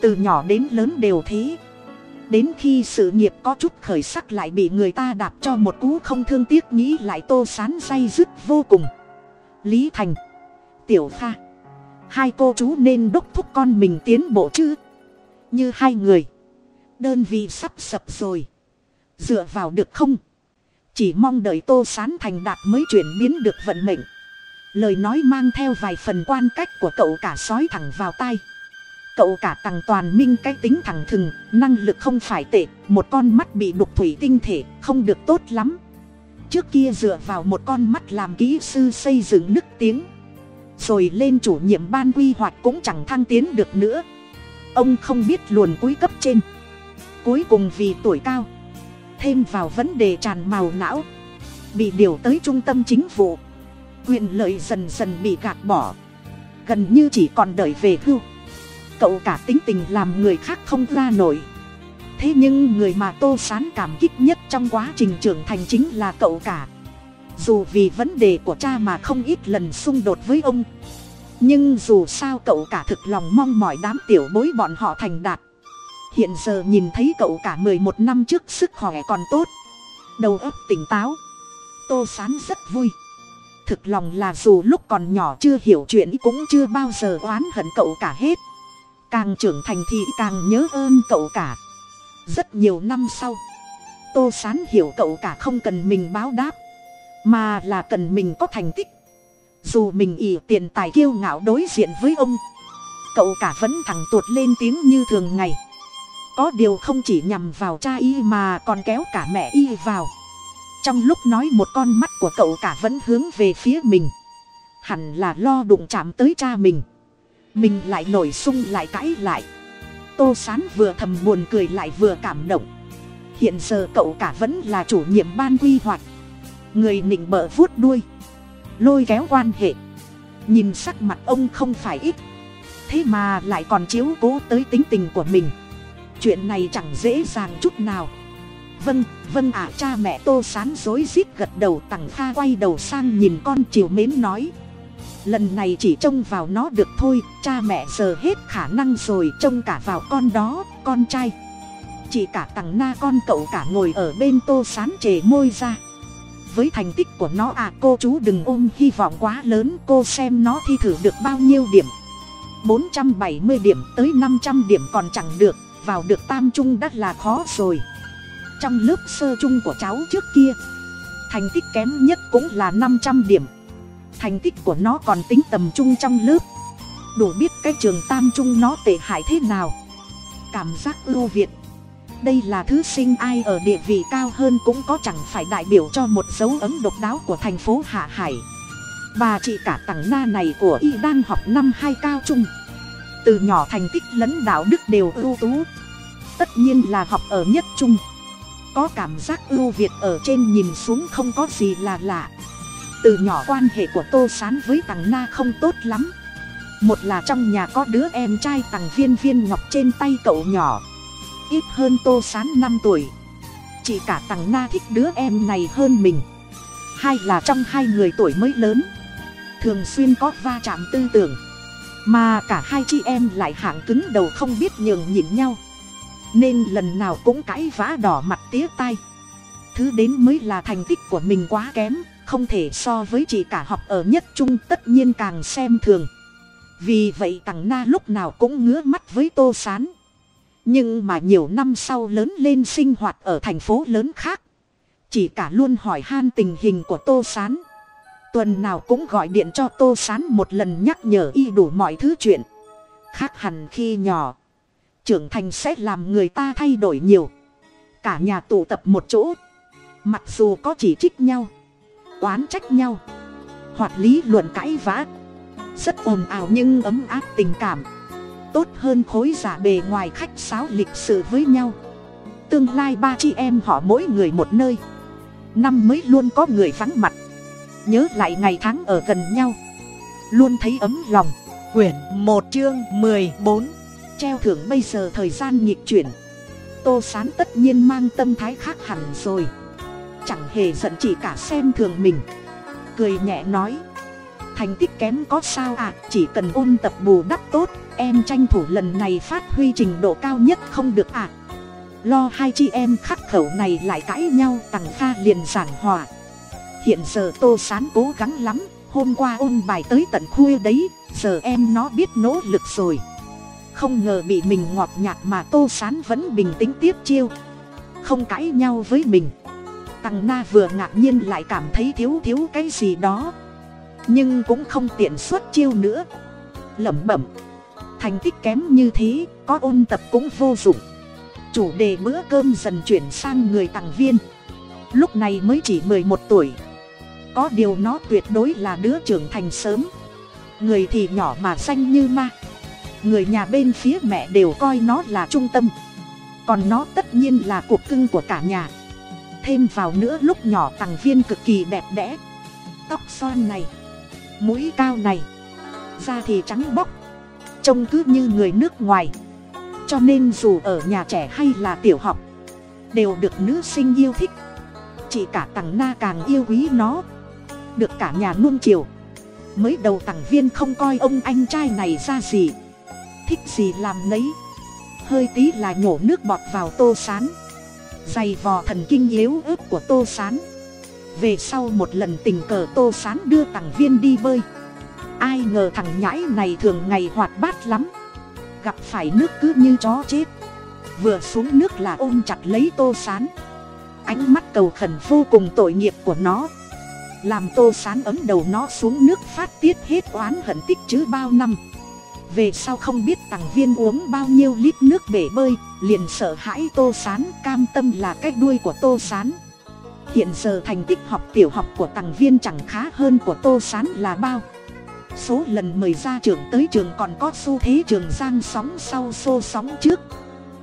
Từ nhỏ đến lớn đều thế. Đến khi sự nghiệp có chút khởi sắc lại bị người ta đạp cho một cú không thương tiếc nghĩ lại tô sán say dứt vô cùng. Lý thành, tiểu kha hai cô chú nên đốc thúc con mình tiến bộ chứ? Như hai người. Đơn vị sắp sập rồi. Dựa vào được không? Chỉ mong đợi tô sán thành đạt mới chuyển biến được vận mệnh. Lời nói mang theo vài phần quan cách của cậu cả sói thẳng vào tai. Cậu cả tằng toàn minh cái tính thẳng thừng, năng lực không phải tệ, một con mắt bị đục thủy tinh thể, không được tốt lắm. Trước kia dựa vào một con mắt làm kỹ sư xây dựng nức tiếng rồi lên chủ nhiệm ban quy hoạch cũng chẳng thăng tiến được nữa. Ông không biết luồn cuối cấp trên. Cuối cùng vì tuổi cao thêm vào vấn đề tràn màu não bị điều tới trung tâm chính phủ, quyền lợi dần dần bị gạt bỏ. Gần như chỉ còn đợi về hưu. Cậu cả tính tình làm người khác không ra nổi. Thế nhưng người mà tô sán cảm kích nhất trong quá trình trưởng thành chính là cậu cả dù vì vấn đề của cha mà không ít lần xung đột với ông. Nhưng dù sao cậu cả thực lòng mong mỏi đám tiểu bối bọn họ thành đạt. Hiện giờ nhìn thấy cậu cả mười một năm trước sức khỏe còn tốt. Đầu óc tỉnh táo. Tô sán rất vui. Thực lòng là dù lúc còn nhỏ chưa hiểu chuyện cũng chưa bao giờ oán hận cậu cả hết. Càng trưởng thành thì càng nhớ ơn cậu cả. Rất nhiều năm sau, tô sán hiểu cậu cả không cần mình báo đáp mà là cần mình có thành tích. Dù mình ỉ tiền tài kiêu ngạo đối diện với ông, cậu cả vẫn thẳng tuột lên tiếng như thường ngày. Có điều không chỉ nhằm vào cha y mà còn kéo cả mẹ y vào. Trong lúc nói một con mắt của cậu cả vẫn hướng về phía mình, hẳn là lo đụng chạm tới cha mình. Mình lại nổi sung lại cãi lại. Tô sán vừa thầm buồn cười lại vừa cảm động. Hiện giờ cậu cả vẫn là chủ nhiệm ban quy hoạch người nịnh bợ vuốt đuôi, lôi kéo quan hệ. Nhìn sắc mặt ông không phải ít, thế mà lại còn chiếu cố tới tính tình của mình. Chuyện này chẳng dễ dàng chút nào. Vâng vâng ạ, cha mẹ tô sán rối rít gật đầu, tằng kha quay đầu sang nhìn con chiều mến nói. Lần này chỉ trông vào nó được thôi, cha mẹ giờ hết khả năng rồi, trông cả vào con đó, con trai. Chỉ cả tằng na con cậu cả ngồi ở bên tô sán chề môi ra với thành tích của nó. À cô chú đừng ôm hy vọng quá lớn. Cô xem nó thi thử được bao nhiêu điểm? Bốn trăm bảy mươi điểm tới năm trăm điểm còn chẳng được. Vào được tam trung đã là khó rồi. Trong lớp sơ trung của cháu trước kia, thành tích kém nhất cũng là năm trăm điểm. Thành tích của nó còn tính tầm trung trong lớp. Đủ biết cái trường tam trung nó tệ hại thế nào. Cảm giác ưu việt đây là thứ sinh ai ở địa vị cao hơn cũng có chẳng phải đại biểu cho một dấu ấn độc đáo của thành phố hạ hải. Bà chị cả tặng na này của y đang học năm hai cao trung. Từ nhỏ thành tích lẫn đạo đức đều ưu tú. Tất nhiên là học ở nhất trung. Có cảm giác ưu việt ở trên nhìn xuống không có gì là lạ. Từ nhỏ quan hệ của tô s á n với tằng na không tốt lắm. Một là trong nhà có đứa em trai tằng viên viên ngọc trên tay cậu nhỏ ít hơn tô sán năm tuổi. Chỉ cả tằng na thích đứa em này hơn mình. Hai là trong hai người tuổi mới lớn. Thường xuyên có va chạm tư tưởng. Mà cả hai chị em lại hạng cứng đầu không biết nhường nhịn nhau. Nên lần nào cũng cãi vã đỏ mặt tía tai. Thứ đến mới là thành tích của mình quá kém, không thể so với chị cả học ở nhất trung, tất nhiên càng xem thường. Vì vậy tằng na lúc nào cũng ngứa mắt với tô s á n nhưng mà nhiều năm sau lớn lên sinh hoạt ở thành phố lớn khác. Chỉ cả luôn hỏi han tình hình của tô s á n tuần nào cũng gọi điện cho tô s á n một lần nhắc nhở y đủ mọi thứ chuyện. Khác hẳn khi nhỏ, trưởng thành sẽ làm người ta thay đổi nhiều. Cả nhà tụ tập một chỗ. Mặc dù có chỉ trích nhau, oán trách nhau, hoặc lý luận cãi vã. Rất ồn ào nhưng ấm áp tình cảm tốt hơn khối giả bề ngoài khách sáo lịch sự với nhau. Tương lai ba chị em họ mỗi người một nơi. Năm mới luôn có người vắng mặt. Nhớ lại ngày tháng ở gần nhau. Luôn thấy ấm lòng. Quyển một chương mười bốn. Treo thưởng bây giờ thời gian nhịp chuyển. Tô sán tất nhiên mang tâm thái khác hẳn rồi. Chẳng hề giận chỉ cả xem thường mình. Cười nhẹ nói. Thành tích kém có sao ạ à, chỉ cần ôn tập bù đắp tốt em tranh thủ lần này phát huy trình độ cao nhất không được ạ. À lo hai chị em khắc khẩu này lại cãi nhau, tằng pha liền giảng hòa. Hiện giờ tô sán cố gắng lắm, hôm qua ôn bài tới tận khuya đấy, giờ em nó biết nỗ lực rồi. Không ngờ bị mình ngọt nhạt mà tô sán vẫn bình tĩnh tiếp chiêu. Không cãi nhau với mình. Tằng na vừa ngạc nhiên lại cảm thấy thiếu thiếu cái gì đó. Nhưng cũng không tiện xuất chiêu nữa. Lẩm bẩm thành tích kém như thế, có ôn tập cũng vô dụng. Chủ đề bữa cơm dần chuyển sang người tặng viên. Lúc này mới chỉ mười một tuổi. Có điều nó tuyệt đối là đứa trưởng thành sớm. Người thì nhỏ mà xanh như ma. Người nhà bên phía mẹ đều coi nó là trung tâm. Còn nó tất nhiên là cuộc cưng của cả nhà. Thêm vào nữa lúc nhỏ tặng viên cực kỳ đẹp đẽ. Tóc xoan này, mũi cao này, da thì trắng bóc trông cứ như người nước ngoài. Cho nên dù ở nhà trẻ hay là tiểu học, đều được nữ sinh yêu thích. Chị cả tằng na càng yêu quý nó. Được cả nhà nuông chiều. Mới đầu tằng viên không coi ông anh trai này ra gì. Thích gì làm nấy. Hơi tí là nhổ nước bọt vào tô sán. Dày vò thần kinh yếu ớt của tô sán. Về sau một lần tình cờ tô sán đưa tằng viên đi bơi ai ngờ thằng nhãi này thường ngày hoạt bát lắm. Gặp phải nước cứ như chó chết. Vừa xuống nước là ôm chặt lấy tô sán. Ánh mắt cầu khẩn vô cùng tội nghiệp của nó. Làm tô sán ấm đầu nó xuống nước phát tiết hết oán hận tích chứ bao năm. Về sau không biết tằng viên uống bao nhiêu lít nước bể bơi, liền sợ hãi tô sán cam tâm là cái đuôi của tô sán. Hiện giờ thành tích học tiểu học của tằng viên chẳng khá hơn của tô sán là bao số lần mời ra trường tới trường còn có xu thế trường giang sóng sau xô sóng trước.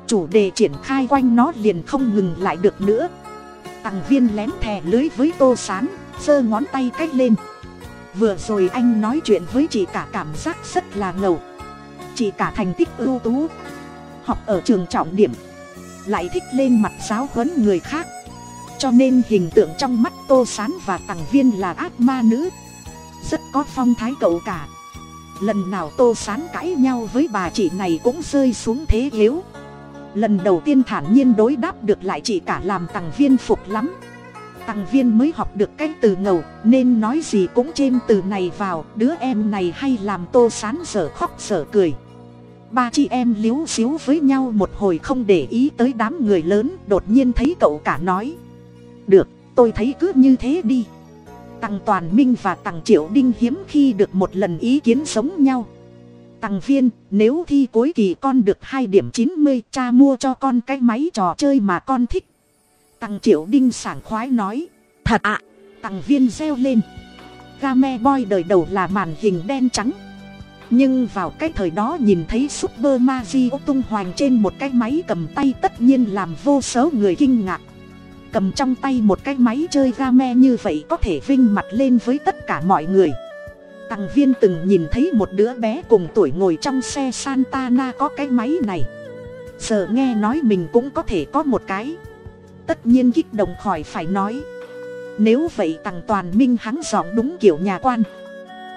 Chủ đề triển khai quanh nó liền không ngừng lại được nữa. Tằng viên lén thè lưới với tô sán, giơ ngón tay cách lên. Vừa rồi anh nói chuyện với chị cả cảm giác rất là ngầu. Chị cả thành tích ưu tú. Học ở trường trọng điểm. Lại thích lên mặt giáo huấn người khác. Cho nên hình tượng trong mắt tô sán và tằng viên là ác ma nữ rất có phong thái cậu cả. Lần nào tô sán cãi nhau với bà chị này cũng rơi xuống thế yếu. Lần đầu tiên thản nhiên đối đáp được lại chị cả làm tằng viên phục lắm. Tằng viên mới học được cái từ ngầu, nên nói gì cũng chêm từ này vào, đứa em này hay làm tô sán sở khóc sở cười. Ba chị em líu xíu với nhau một hồi không để ý tới đám người lớn, đột nhiên thấy cậu cả nói. Được, tôi thấy cứ như thế đi. Tằng Toàn Minh và Tằng Triệu Đinh hiếm khi được một lần ý kiến giống nhau. Tằng Viên, nếu thi cuối kỳ con được hai điểm chín mươi, cha mua cho con cái máy trò chơi mà con thích. Tằng Triệu Đinh sảng khoái nói, thật ạ, à. Tằng Viên reo lên. Game Boy đời đầu là màn hình đen trắng. Nhưng vào cái thời đó nhìn thấy Super Mario tung hoành trên một cái máy cầm tay tất nhiên làm vô số người kinh ngạc cầm trong tay một cái máy chơi game như vậy có thể vinh mặt lên với tất cả mọi người. Tằng viên từng nhìn thấy một đứa bé cùng tuổi ngồi trong xe santana có cái máy này. Giờ nghe nói mình cũng có thể có một cái. Tất nhiên kích động khỏi phải nói. Nếu vậy tằng toàn minh hắn dọn đúng kiểu nhà quan.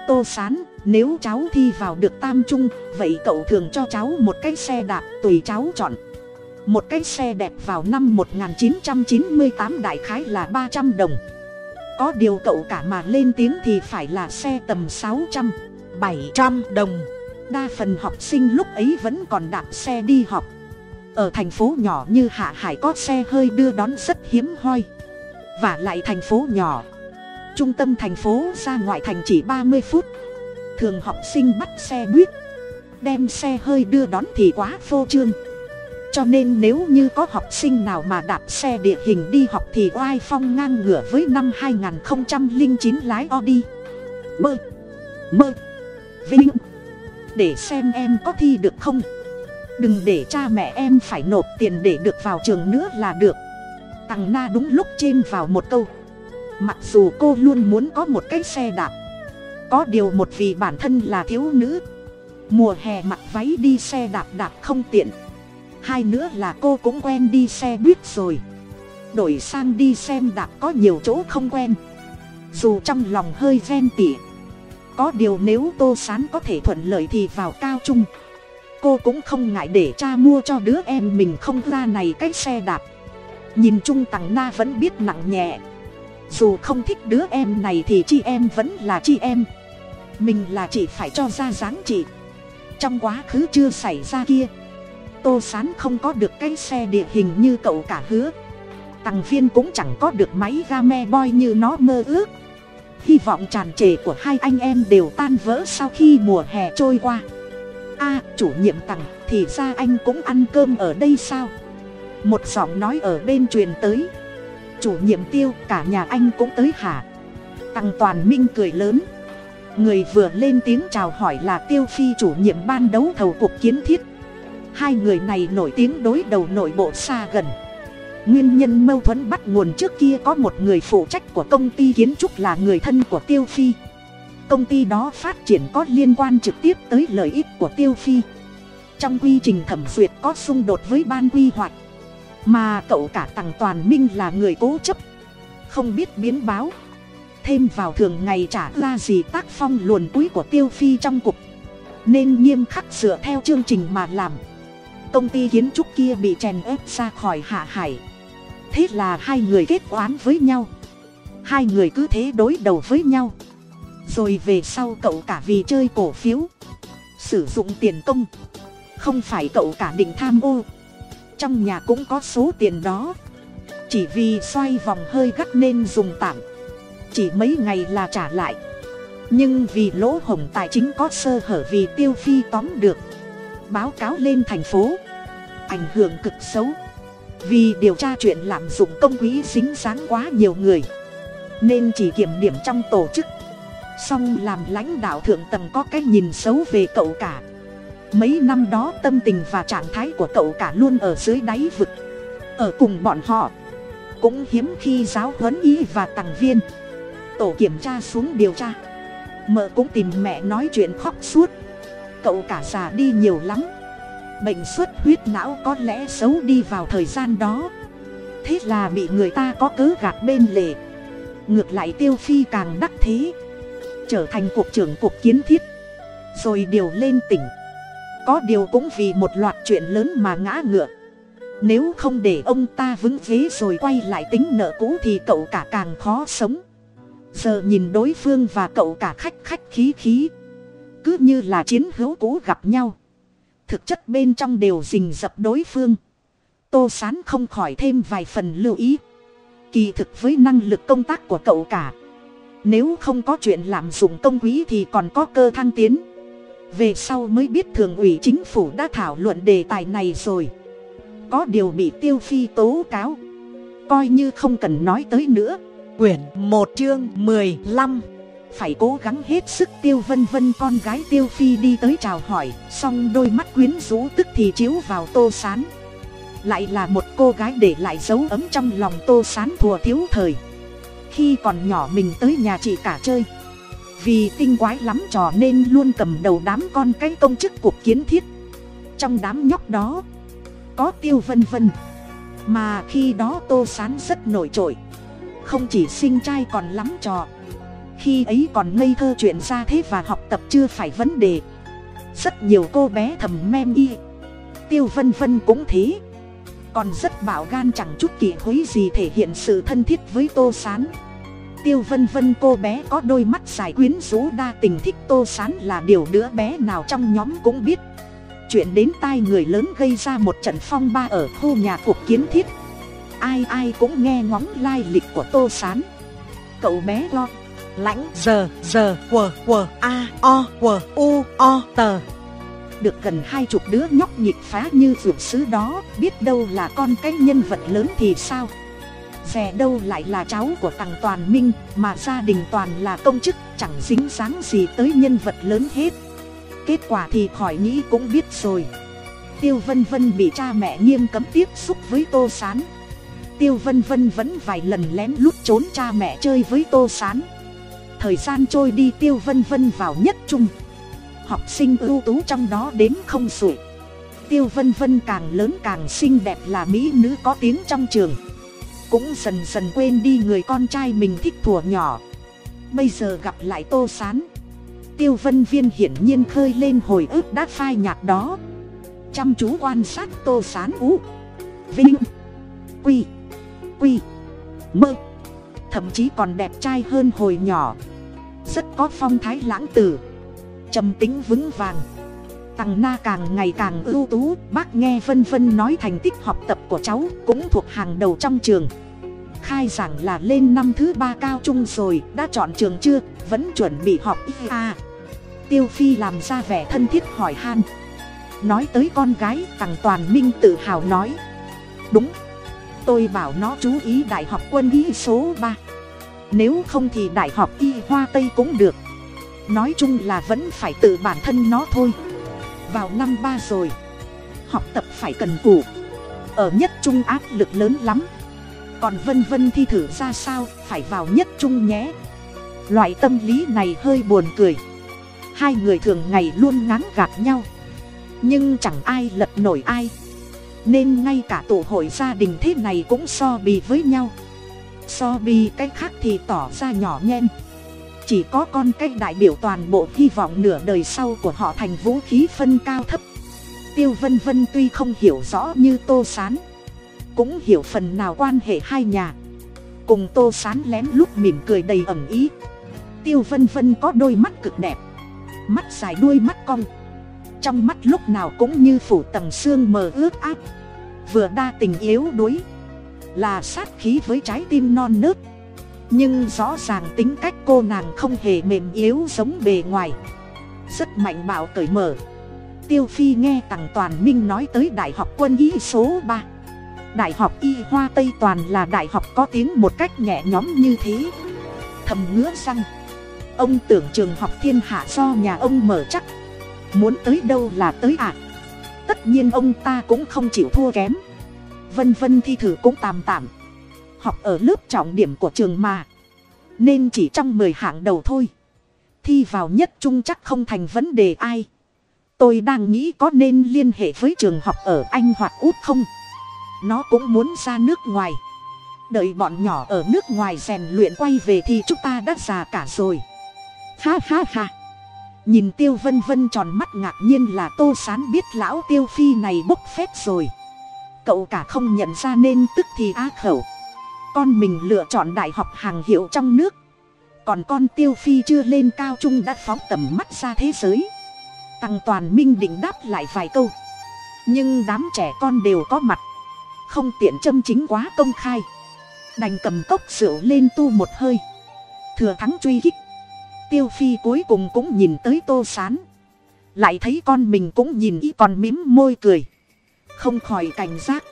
Tô sán, nếu cháu thi vào được tam trung, vậy cậu thường cho cháu một cái xe đạp tùy cháu chọn một cái xe đẹp vào năm 1998 đại khái là ba trăm đồng. Có điều cậu cả mà lên tiếng thì phải là xe tầm sáu trăm, bảy trăm đồng. Đa phần học sinh lúc ấy vẫn còn đạp xe đi học. Ở thành phố nhỏ như hạ hải có xe hơi đưa đón rất hiếm hoi. Và lại thành phố nhỏ. Trung tâm thành phố ra ngoại thành chỉ ba mươi phút. Thường học sinh bắt xe buýt, đem xe hơi đưa đón thì quá phô trương cho nên nếu như có học sinh nào mà đạp xe địa hình đi học thì oai phong ngang ngửa với năm 2009 lái Audi. Mơ. Mơ. Vinh. Để xem em có thi được không. Đừng để cha mẹ em phải nộp tiền để được vào trường nữa là được. Tằng na đúng lúc trên vào một câu. Mặc dù cô luôn muốn có một cái xe đạp, có điều một vì bản thân là thiếu nữ. Mùa hè mặc váy đi xe đạp đạp không tiện hai nữa là cô cũng quen đi xe buýt rồi. Đổi sang đi xem đạp có nhiều chỗ không quen. Dù trong lòng hơi ven tỉ có điều nếu tô sán có thể thuận lợi thì vào cao trung. Cô cũng không ngại để cha mua cho đứa em mình không ra này cái xe đạp. Nhìn chung tằng na vẫn biết nặng nhẹ. Dù không thích đứa em này thì chị em vẫn là chị em. Mình là chị phải cho ra dáng chị. Trong quá khứ chưa xảy ra kia tô sán không có được cái xe địa hình như cậu cả hứa. Tằng viên cũng chẳng có được máy game boy như nó mơ ước. Hy vọng tràn trề của hai anh em đều tan vỡ sau khi mùa hè trôi qua. A, chủ nhiệm tằng thì ra anh cũng ăn cơm ở đây sao? Một giọng nói ở bên truyền tới. Chủ nhiệm tiêu, cả nhà anh cũng tới hả? Tăng toàn minh cười lớn. Người vừa lên tiếng chào hỏi là tiêu phi, chủ nhiệm ban đấu thầu cuộc kiến thiết hai người này nổi tiếng đối đầu nội bộ xa gần. Nguyên nhân mâu thuẫn bắt nguồn trước kia có một người phụ trách của công ty kiến trúc là người thân của tiêu phi. Công ty đó phát triển có liên quan trực tiếp tới lợi ích của tiêu phi. Trong quy trình thẩm duyệt có xung đột với ban quy hoạch, mà cậu cả tằng toàn minh là người cố chấp, không biết biến báo. Thêm vào thường ngày trả ra gì tác phong luồn cuối của tiêu phi trong cục, nên nghiêm khắc dựa theo chương trình mà làm công ty kiến trúc kia bị chèn ép ra khỏi hạ hải. Thế là hai người kết oán với nhau. Hai người cứ thế đối đầu với nhau. Rồi về sau cậu cả vì chơi cổ phiếu, sử dụng tiền công. Không phải cậu cả định tham ô. Trong nhà cũng có số tiền đó. Chỉ vì xoay vòng hơi gắt nên dùng tạm. Chỉ mấy ngày là trả lại. Nhưng vì lỗ hổng tài chính có sơ hở vì tiêu phi tóm được báo cáo lên thành phố. Ảnh hưởng cực xấu. Vì điều tra chuyện lạm dụng công quỹ dính dáng quá nhiều người. Nên chỉ kiểm điểm trong tổ chức. Song làm lãnh đạo thượng tầng có cái nhìn xấu về cậu cả. Mấy năm đó tâm tình và trạng thái của cậu cả luôn ở dưới đáy vực. Ở cùng bọn họ. Cũng hiếm khi giáo huấn y và tặng viên. Tổ kiểm tra xuống điều tra. Mợ cũng tìm mẹ nói chuyện khóc suốt cậu cả già đi nhiều lắm. Bệnh xuất huyết não có lẽ xấu đi vào thời gian đó. Thế là bị người ta có cớ gạt bên lề. Ngược lại tiêu phi càng đắc thế. Trở thành cục trưởng cục kiến thiết. Rồi điều lên tỉnh. Có điều cũng vì một loạt chuyện lớn mà ngã ngựa. Nếu không để ông ta vững vế rồi quay lại tính nợ cũ thì cậu cả càng khó sống. Giờ nhìn đối phương và cậu cả khách khách khí khí cứ như là chiến hữu cũ gặp nhau. Thực chất bên trong đều rình rập đối phương. Tô sán không khỏi thêm vài phần lưu ý. Kỳ thực với năng lực công tác của cậu cả, nếu không có chuyện lạm dụng công quý thì còn có cơ thăng tiến. Về sau mới biết thường ủy chính phủ đã thảo luận đề tài này rồi. Có điều bị tiêu phi tố cáo, coi như không cần nói tới nữa. Quyển một chương mười lăm phải cố gắng hết sức tiêu vân vân con gái tiêu phi đi tới chào hỏi, xong đôi mắt quyến rũ tức thì chiếu vào tô sán. Lại là một cô gái để lại dấu ấm trong lòng tô sán thùa thiếu thời. Khi còn nhỏ mình tới nhà chị cả chơi. Vì tinh quái lắm trò nên luôn cầm đầu đám con cái công chức cuộc kiến thiết. Trong đám nhóc đó, có tiêu vân vân. Mà khi đó tô sán rất nổi trội. Không chỉ sinh trai còn lắm trò khi ấy còn ngây thơ chuyện ra thế và học tập chưa phải vấn đề. Rất nhiều cô bé thầm mem y. Tiêu vân vân cũng thế. Còn rất bảo gan chẳng chút kỳ hối gì thể hiện sự thân thiết với tô s á n tiêu vân vân cô bé có đôi mắt dài quyến rũ đa tình thích tô s á n là điều đứa bé nào trong nhóm cũng biết. Chuyện đến tai người lớn gây ra một trận phong ba ở khu nhà cuộc kiến thiết. Ai ai cũng nghe ngóng lai lịch của tô s á n cậu bé lo lãnh giờ giờ, quờ quờ, a, o, quờ, u, o tờ được gần hai chục đứa nhóc nhịp phá như ruột sứ đó, biết đâu là con cái nhân vật lớn thì sao? Dè đâu lại là cháu của tằng toàn minh, mà gia đình toàn là công chức, chẳng dính dáng gì tới nhân vật lớn hết. Kết quả thì khỏi nghĩ cũng biết rồi. Tiêu vân vân bị cha mẹ nghiêm cấm tiếp xúc với tô s á n tiêu vân vân vẫn vài lần lén lút trốn cha mẹ chơi với tô s á n thời gian trôi đi tiêu vân vân vào nhất trung. Học sinh ưu tú trong đó đếm không sủi tiêu vân vân càng lớn càng xinh đẹp là mỹ nữ có tiếng trong trường. Cũng dần dần quên đi người con trai mình thích thùa nhỏ. Bây giờ gặp lại tô s á n tiêu vân viên hiển nhiên khơi lên hồi ức đã phai nhạt đó. Chăm chú quan sát tô s á n ú. Vinh. Quy. Quy. Mơ. Thậm chí còn đẹp trai hơn hồi nhỏ rất có phong thái lãng tử. Trầm tính vững vàng. Tằng na càng ngày càng ưu tú, bác nghe vân vân nói thành tích học tập của cháu cũng thuộc hàng đầu trong trường. Khai giảng là lên năm thứ ba cao trung rồi, đã chọn trường chưa? Vẫn chuẩn bị học ia tiêu phi làm ra vẻ thân thiết hỏi han. Nói tới con gái, tằng toàn minh tự hào nói. Đúng. Tôi bảo nó chú ý đại học quân y số ba nếu không thì đại học y hoa tây cũng được. Nói chung là vẫn phải tự bản thân nó thôi. Vào năm ba rồi, học tập phải cần cù. Ở nhất trung áp lực lớn lắm. Còn vân vân thi thử ra sao, phải vào nhất trung nhé. Loại tâm lý này hơi buồn cười. Hai người thường ngày luôn ngán gạt nhau. Nhưng chẳng ai lật nổi ai. Nên ngay cả tổ hội gia đình thế này cũng so bì với nhau so bi cái khác thì tỏ ra nhỏ nhen. Chỉ có con cái đại biểu toàn bộ hy vọng nửa đời sau của họ thành vũ khí phân cao thấp. Tiêu vân vân tuy không hiểu rõ như tô s á n cũng hiểu phần nào quan hệ hai nhà. Cùng tô s á n lén lúc mỉm cười đầy ẩm ý. Tiêu vân vân có đôi mắt cực đẹp, mắt dài đuôi mắt cong. Trong mắt lúc nào cũng như phủ tầng xương mờ ướt áp vừa đa tình yếu đuối là sát khí với trái tim non nớt. Nhưng rõ ràng tính cách cô nàng không hề mềm yếu giống bề ngoài. Rất mạnh bạo cởi mở. Tiêu phi nghe tằng toàn minh nói tới đại học quân y số ba. Đại học y hoa tây toàn là đại học có tiếng một cách nhẹ nhõm như thế. Thầm ngứa răng. Ông tưởng trường học thiên hạ do nhà ông mở chắc. Muốn tới đâu là tới ạ. À. tất nhiên ông ta cũng không chịu thua kém vân vân thi thử cũng tàm tạm. Học ở lớp trọng điểm của trường mà. Nên chỉ trong mười hạng đầu thôi. Thi vào nhất trung chắc không thành vấn đề ai. Tôi đang nghĩ có nên liên hệ với trường học ở anh hoặc út không? Nó cũng muốn ra nước ngoài. Đợi bọn nhỏ ở nước ngoài rèn luyện quay về thì chúng ta đã già cả rồi. Ha ha ha. Nhìn tiêu vân vân tròn mắt ngạc nhiên là tô sán biết lão tiêu phi này bốc phép rồi cậu cả không nhận ra nên tức thì á khẩu. Con mình lựa chọn đại học hàng hiệu trong nước. Còn con tiêu phi chưa lên cao trung đã phóng tầm mắt ra thế giới. Tăng toàn minh định đáp lại vài câu. Nhưng đám trẻ con đều có mặt. Không tiện châm chính quá công khai. Đành cầm cốc rượu lên tu một hơi. Thừa thắng truy kích. Tiêu phi cuối cùng cũng nhìn tới tô s á n lại thấy con mình cũng nhìn y còn mím môi cười không khỏi cảnh giác.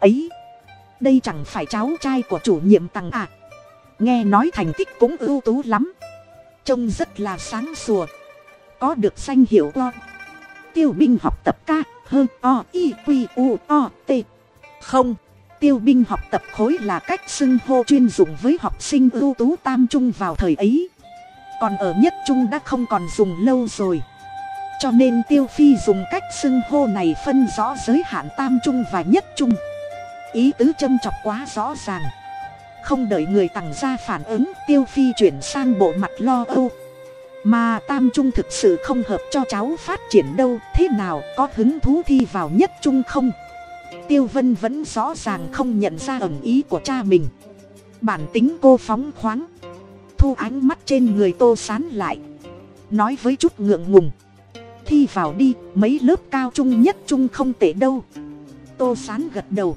Ấy, đây chẳng phải cháu trai của chủ nhiệm tằng à? Nghe nói thành tích cũng ưu tú lắm. Trông rất là sáng sủa. Có được danh hiệu con tiêu binh học tập ca hơn o, i q u, o, t. Không, tiêu binh học tập khối là cách xưng hô chuyên dùng với học sinh ưu tú tam trung vào thời ấy. Còn ở nhất trung đã không còn dùng lâu rồi cho nên tiêu phi dùng cách xưng hô này phân rõ giới hạn tam trung và nhất trung. Ý tứ châm chọc quá rõ ràng. Không đợi người tặng ra phản ứng, tiêu phi chuyển sang bộ mặt lo âu. Mà tam trung thực sự không hợp cho cháu phát triển đâu, thế nào, có hứng thú thi vào nhất trung không? Tiêu vân vẫn rõ ràng không nhận ra ẩn ý của cha mình. Bản tính cô phóng khoáng. Thu ánh mắt trên người tô sán lại. Nói với chút ngượng ngùng thi vào đi, mấy lớp cao trung nhất trung không tệ đâu. Tô sán gật đầu.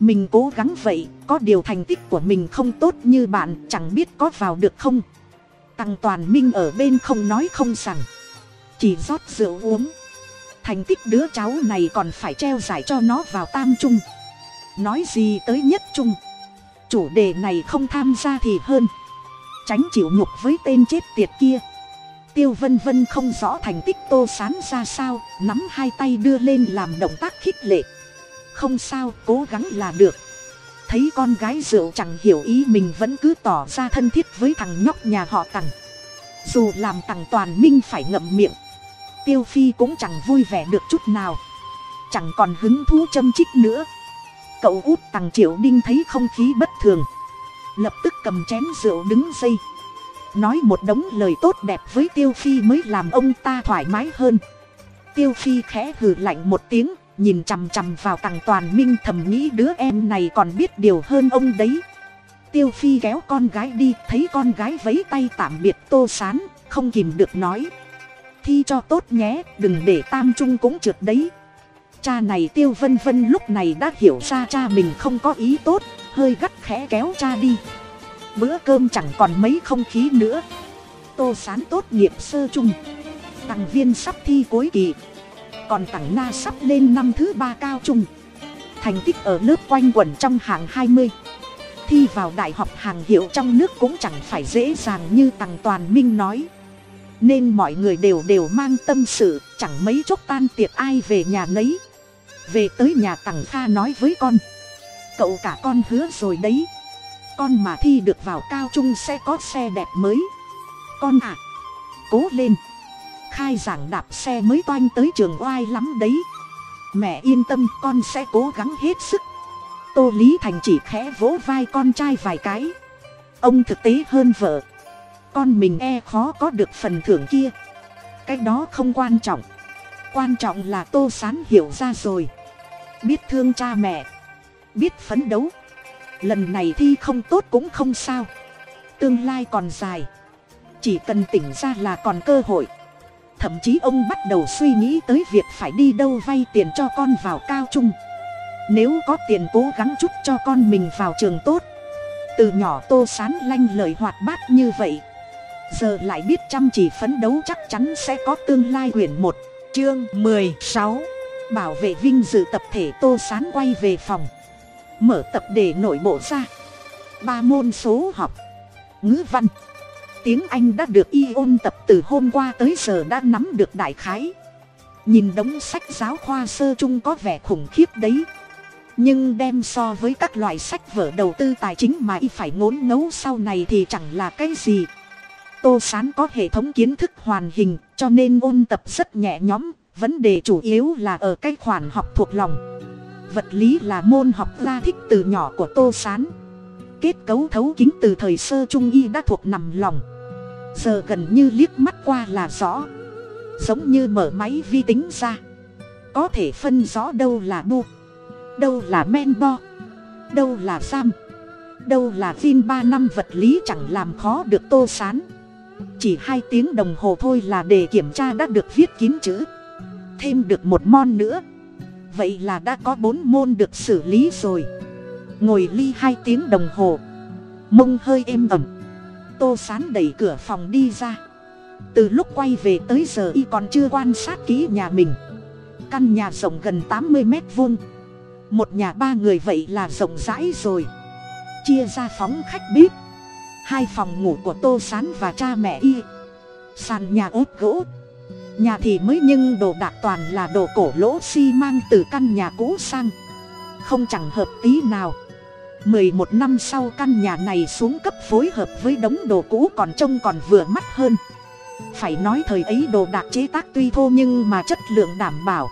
Mình cố gắng vậy, có điều thành tích của mình không tốt như bạn, chẳng biết có vào được không? Tăng toàn minh ở bên không nói không rằng. Chỉ rót rượu uống. Thành tích đứa cháu này còn phải treo giải cho nó vào tam trung. Nói gì tới nhất trung? Chủ đề này không tham gia thì hơn. Tránh chịu nhục với tên chết tiệt kia tiêu vân vân không rõ thành tích tô sán ra sao, nắm hai tay đưa lên làm động tác khích lệ. Không sao, cố gắng là được. Thấy con gái rượu chẳng hiểu ý mình vẫn cứ tỏ ra thân thiết với thằng nhóc nhà họ tằng. Dù làm tằng toàn minh phải ngậm miệng, tiêu phi cũng chẳng vui vẻ được chút nào. Chẳng còn hứng thú châm chích nữa. Cậu út tằng triệu đinh thấy không khí bất thường. Lập tức cầm chén rượu đứng dây nói một đống lời tốt đẹp với tiêu phi mới làm ông ta thoải mái hơn. Tiêu phi khẽ hừ lạnh một tiếng, nhìn chằm chằm vào tằng toàn minh thầm nghĩ đứa em này còn biết điều hơn ông đấy. Tiêu phi kéo con gái đi, thấy con gái vấy tay tạm biệt tô sán, không kìm được nói. Thi cho tốt nhé, đừng để tam trung cũng trượt đấy. Cha này tiêu vân vân lúc này đã hiểu ra cha mình không có ý tốt, hơi gắt khẽ kéo cha đi bữa cơm chẳng còn mấy không khí nữa. Tô sán tốt nghiệp sơ chung tặng viên sắp thi cuối kỳ. Còn tặng na sắp lên năm thứ ba cao trung. Thành tích ở lớp quanh quẩn trong hàng hai mươi. Thi vào đại học hàng hiệu trong nước cũng chẳng phải dễ dàng như tằng toàn minh nói. Nên mọi người đều đều mang tâm sự, chẳng mấy chốc tan tiệc ai về nhà nấy. Về tới nhà tằng kha nói với con. Cậu cả con hứa rồi đấy con mà thi được vào cao trung sẽ có xe đẹp mới. Con à cố lên. Khai giảng đạp xe mới toanh tới trường oai lắm đấy. Mẹ yên tâm, con sẽ cố gắng hết sức. Tô lý thành chỉ khẽ vỗ vai con trai vài cái. Ông thực tế hơn vợ. Con mình e khó có được phần thưởng kia. Cái đó không quan trọng. Quan trọng là tô sán hiểu ra rồi. Biết thương cha mẹ. Biết phấn đấu lần này thi không tốt cũng không sao. Tương lai còn dài. Chỉ cần tỉnh ra là còn cơ hội. Thậm chí ông bắt đầu suy nghĩ tới việc phải đi đâu vay tiền cho con vào cao trung. Nếu có tiền cố gắng chút cho con mình vào trường tốt. Từ nhỏ tô sán lanh lời hoạt bát như vậy. Giờ lại biết chăm chỉ phấn đấu chắc chắn sẽ có tương lai quyển một, chương mười sáu. Bảo vệ vinh dự tập thể tô sán quay về phòng mở tập đề nội bộ ra. Ba môn số học. Ngữ văn. Tiếng anh đã được y ôn tập từ hôm qua tới giờ đã nắm được đại khái. Nhìn đống sách giáo khoa sơ chung có vẻ khủng khiếp đấy. Nhưng đem so với các loại sách vở đầu tư tài chính mà y phải ngốn ngấu sau này thì chẳng là cái gì. Tô sán có hệ thống kiến thức hoàn hình, cho nên ôn tập rất nhẹ nhõm, vấn đề chủ yếu là ở cái khoản học thuộc lòng vật lý là môn học ra thích từ nhỏ của tô sán. Kết cấu thấu kính từ thời sơ trung y đã thuộc nằm lòng. Giờ gần như liếc mắt qua là rõ. Giống như mở máy vi tính ra. Có thể phân rõ đâu là bu, đâu là men bo, đâu là giam, đâu là vin ba năm vật lý chẳng làm khó được tô sán. Chỉ hai tiếng đồng hồ thôi là để kiểm tra đã được viết kín chữ. Thêm được một môn nữa vậy là đã có bốn môn được xử lý rồi. Ngồi ly hai tiếng đồng hồ. Mông hơi êm ẩm. Tô sán đẩy cửa phòng đi ra. Từ lúc quay về tới giờ y còn chưa quan sát kỹ nhà mình. Căn nhà rộng gần tám mươi mét vuông. Một nhà ba người vậy là rộng rãi rồi. Chia ra phóng khách bếp. Hai phòng ngủ của tô sán và cha mẹ y. Sàn nhà ốt gỗ nhà thì mới nhưng đồ đạc toàn là đồ cổ lỗ xi mang từ căn nhà cũ sang. Không chẳng hợp tí nào. Mười một năm sau căn nhà này xuống cấp phối hợp với đống đồ cũ còn trông còn vừa mắt hơn. Phải nói thời ấy đồ đạc chế tác tuy thô nhưng mà chất lượng đảm bảo.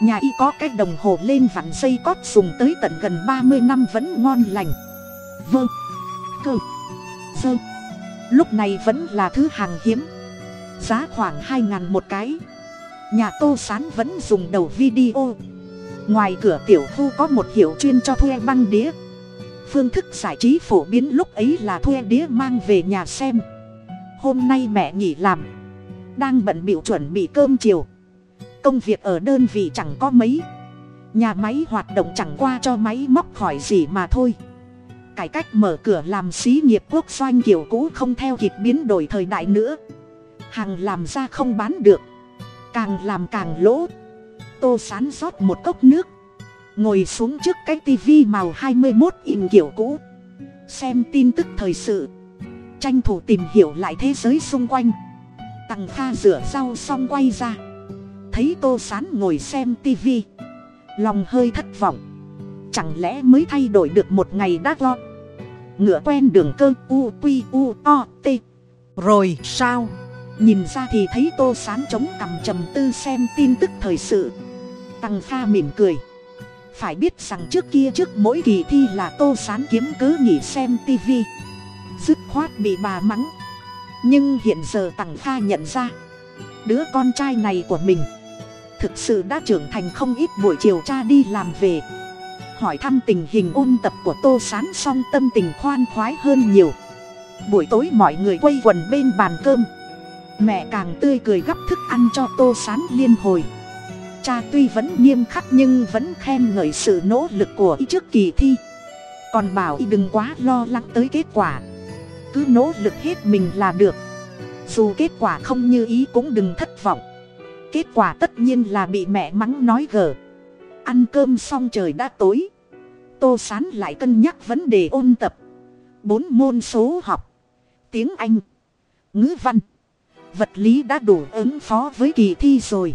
Nhà y có cái đồng hồ lên vặn dây cót dùng tới tận gần ba mươi năm vẫn ngon lành. Vâng. Cơ. Dơ. Lúc này vẫn là thứ hàng hiếm giá khoảng hai ngàn một cái. Nhà tô sán vẫn dùng đầu video. Ngoài cửa tiểu khu có một hiệu chuyên cho thuê băng đĩa. Phương thức giải trí phổ biến lúc ấy là thuê đĩa mang về nhà xem. Hôm nay mẹ nghỉ làm. Đang bận bịu chuẩn bị cơm chiều. Công việc ở đơn vị chẳng có mấy. Nhà máy hoạt động chẳng qua cho máy móc khỏi gì mà thôi. Cải cách mở cửa làm xí nghiệp quốc doanh kiểu cũ không theo kịp biến đổi thời đại nữa hàng làm ra không bán được. Càng làm càng lỗ. Tô sán rót một cốc nước. Ngồi xuống trước cái tivi màu hai mươi một in kiểu cũ. Xem tin tức thời sự. Tranh thủ tìm hiểu lại thế giới xung quanh. Tằng kha rửa rau xong quay ra. Thấy tô sán ngồi xem tivi. Lòng hơi thất vọng. Chẳng lẽ mới thay đổi được một ngày đã lo? Ngựa quen đường cơ, u q u, o, t. Rồi, sao? Nhìn ra thì thấy tô sán chống cằm trầm tư xem tin tức thời sự. Tăng pha mỉm cười. Phải biết rằng trước kia trước mỗi kỳ thi là tô sán kiếm cớ nghỉ xem tivi dứt khoát bị bà mắng. Nhưng hiện giờ tằng pha nhận ra. Đứa con trai này của mình. Thực sự đã trưởng thành không ít buổi chiều cha đi làm về. Hỏi thăm tình hình ôn tập của tô sán xong tâm tình khoan khoái hơn nhiều. Buổi tối mọi người quây quần bên bàn cơm mẹ càng tươi cười gắp thức ăn cho tô sán liên hồi. Cha tuy vẫn nghiêm khắc nhưng vẫn khen ngợi sự nỗ lực của y trước kỳ thi. Còn bảo y đừng quá lo lắng tới kết quả. Cứ nỗ lực hết mình là được. Dù kết quả không như ý cũng đừng thất vọng. Kết quả tất nhiên là bị mẹ mắng nói gở ăn cơm xong trời đã tối. Tô sán lại cân nhắc vấn đề ôn tập. Bốn môn số học. Tiếng anh. Ngữ văn vật lý đã đủ ứng phó với kỳ thi rồi.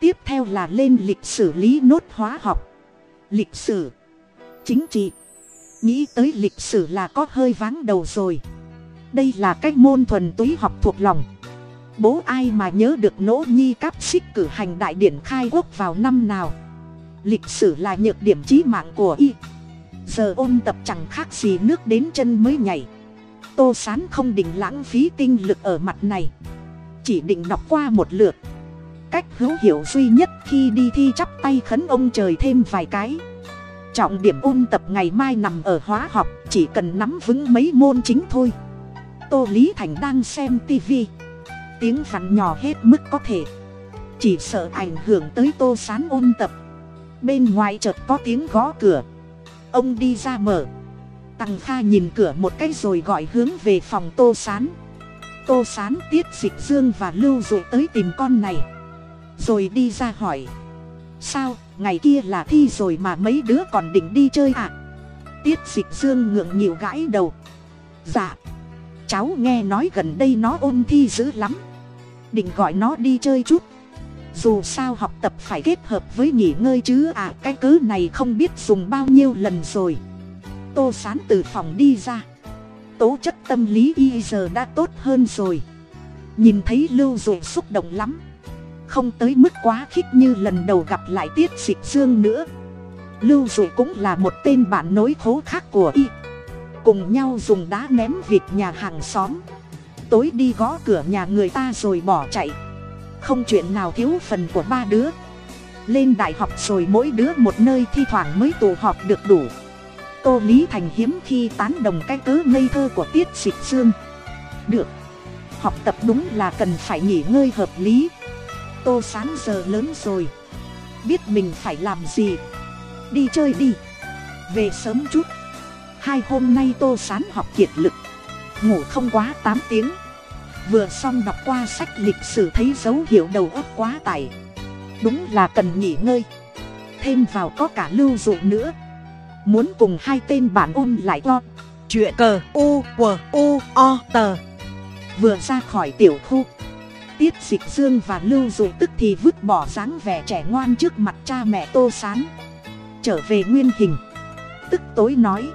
Tiếp theo là lên lịch sử lý nốt hóa học. Lịch sử, chính trị. Nghĩ tới lịch sử là có hơi váng đầu rồi. Đây là cái môn thuần túy học thuộc lòng. Bố ai mà nhớ được nỗ nhi cáp xích cử hành đại điển khai quốc vào năm nào? Lịch sử là nhược điểm trí mạng của y. Giờ ôn tập chẳng khác gì nước đến chân mới nhảy. Tô sán không định lãng phí tinh lực ở mặt này chỉ định đọc qua một lượt. Cách hữu hiệu duy nhất khi đi thi chắp tay khấn ông trời thêm vài cái. Trọng điểm ôn tập ngày mai nằm ở hóa học, chỉ cần nắm vững mấy môn chính thôi. Tô lý thành đang xem tivi tiếng vặn nhỏ hết mức có thể. Chỉ sợ ảnh hưởng tới tô sán ôn tập. Bên ngoài chợt có tiếng gõ cửa. Ông đi ra mở. Tằng kha nhìn cửa một cái rồi gọi hướng về phòng tô sán tô sán tiết dịch dương và lưu dụ tới tìm con này. Rồi đi ra hỏi. Sao, ngày kia là thi rồi mà mấy đứa còn định đi chơi à? Tiết dịch dương ngượng nghịu gãi đầu. Dạ cháu nghe nói gần đây nó ôn thi dữ lắm. Định gọi nó đi chơi chút. Dù sao học tập phải kết hợp với nghỉ ngơi chứ à cái cớ này không biết dùng bao nhiêu lần rồi. Tô sán từ phòng đi ra tố chất tâm lý y giờ đã tốt hơn rồi. Nhìn thấy lưu dụ xúc động lắm. Không tới mức quá khích như lần đầu gặp lại tiết dịch dương nữa. Lưu dụ cũng là một tên bạn nối khố khác của y. Cùng nhau dùng đá ném vịt nhà hàng xóm. Tối đi gõ cửa nhà người ta rồi bỏ chạy. Không chuyện nào thiếu phần của ba đứa. Lên đại học rồi mỗi đứa một nơi thi thoảng mới tụ họp được đủ tô lý thành hiếm khi tán đồng cái cớ ngây thơ của tiết dịch dương được, học tập đúng là cần phải nghỉ ngơi hợp lý. Tô sán giờ lớn rồi, biết mình phải làm gì. Đi chơi đi, về sớm chút. Hai hôm nay tô sán học kiệt lực, ngủ không quá tám tiếng. Vừa xong đọc qua sách lịch sử thấy dấu hiệu đầu óc quá tải. Đúng là cần nghỉ ngơi. Thêm vào có cả lưu dụ nữa muốn cùng hai tên bạn ôm lại lo chuyện cờ, u q u, o tờ vừa ra khỏi tiểu khu. Tiết dịch dương và lưu dụ tức thì vứt bỏ dáng vẻ trẻ ngoan trước mặt cha mẹ tô sán. Trở về nguyên hình. Tức tối nói.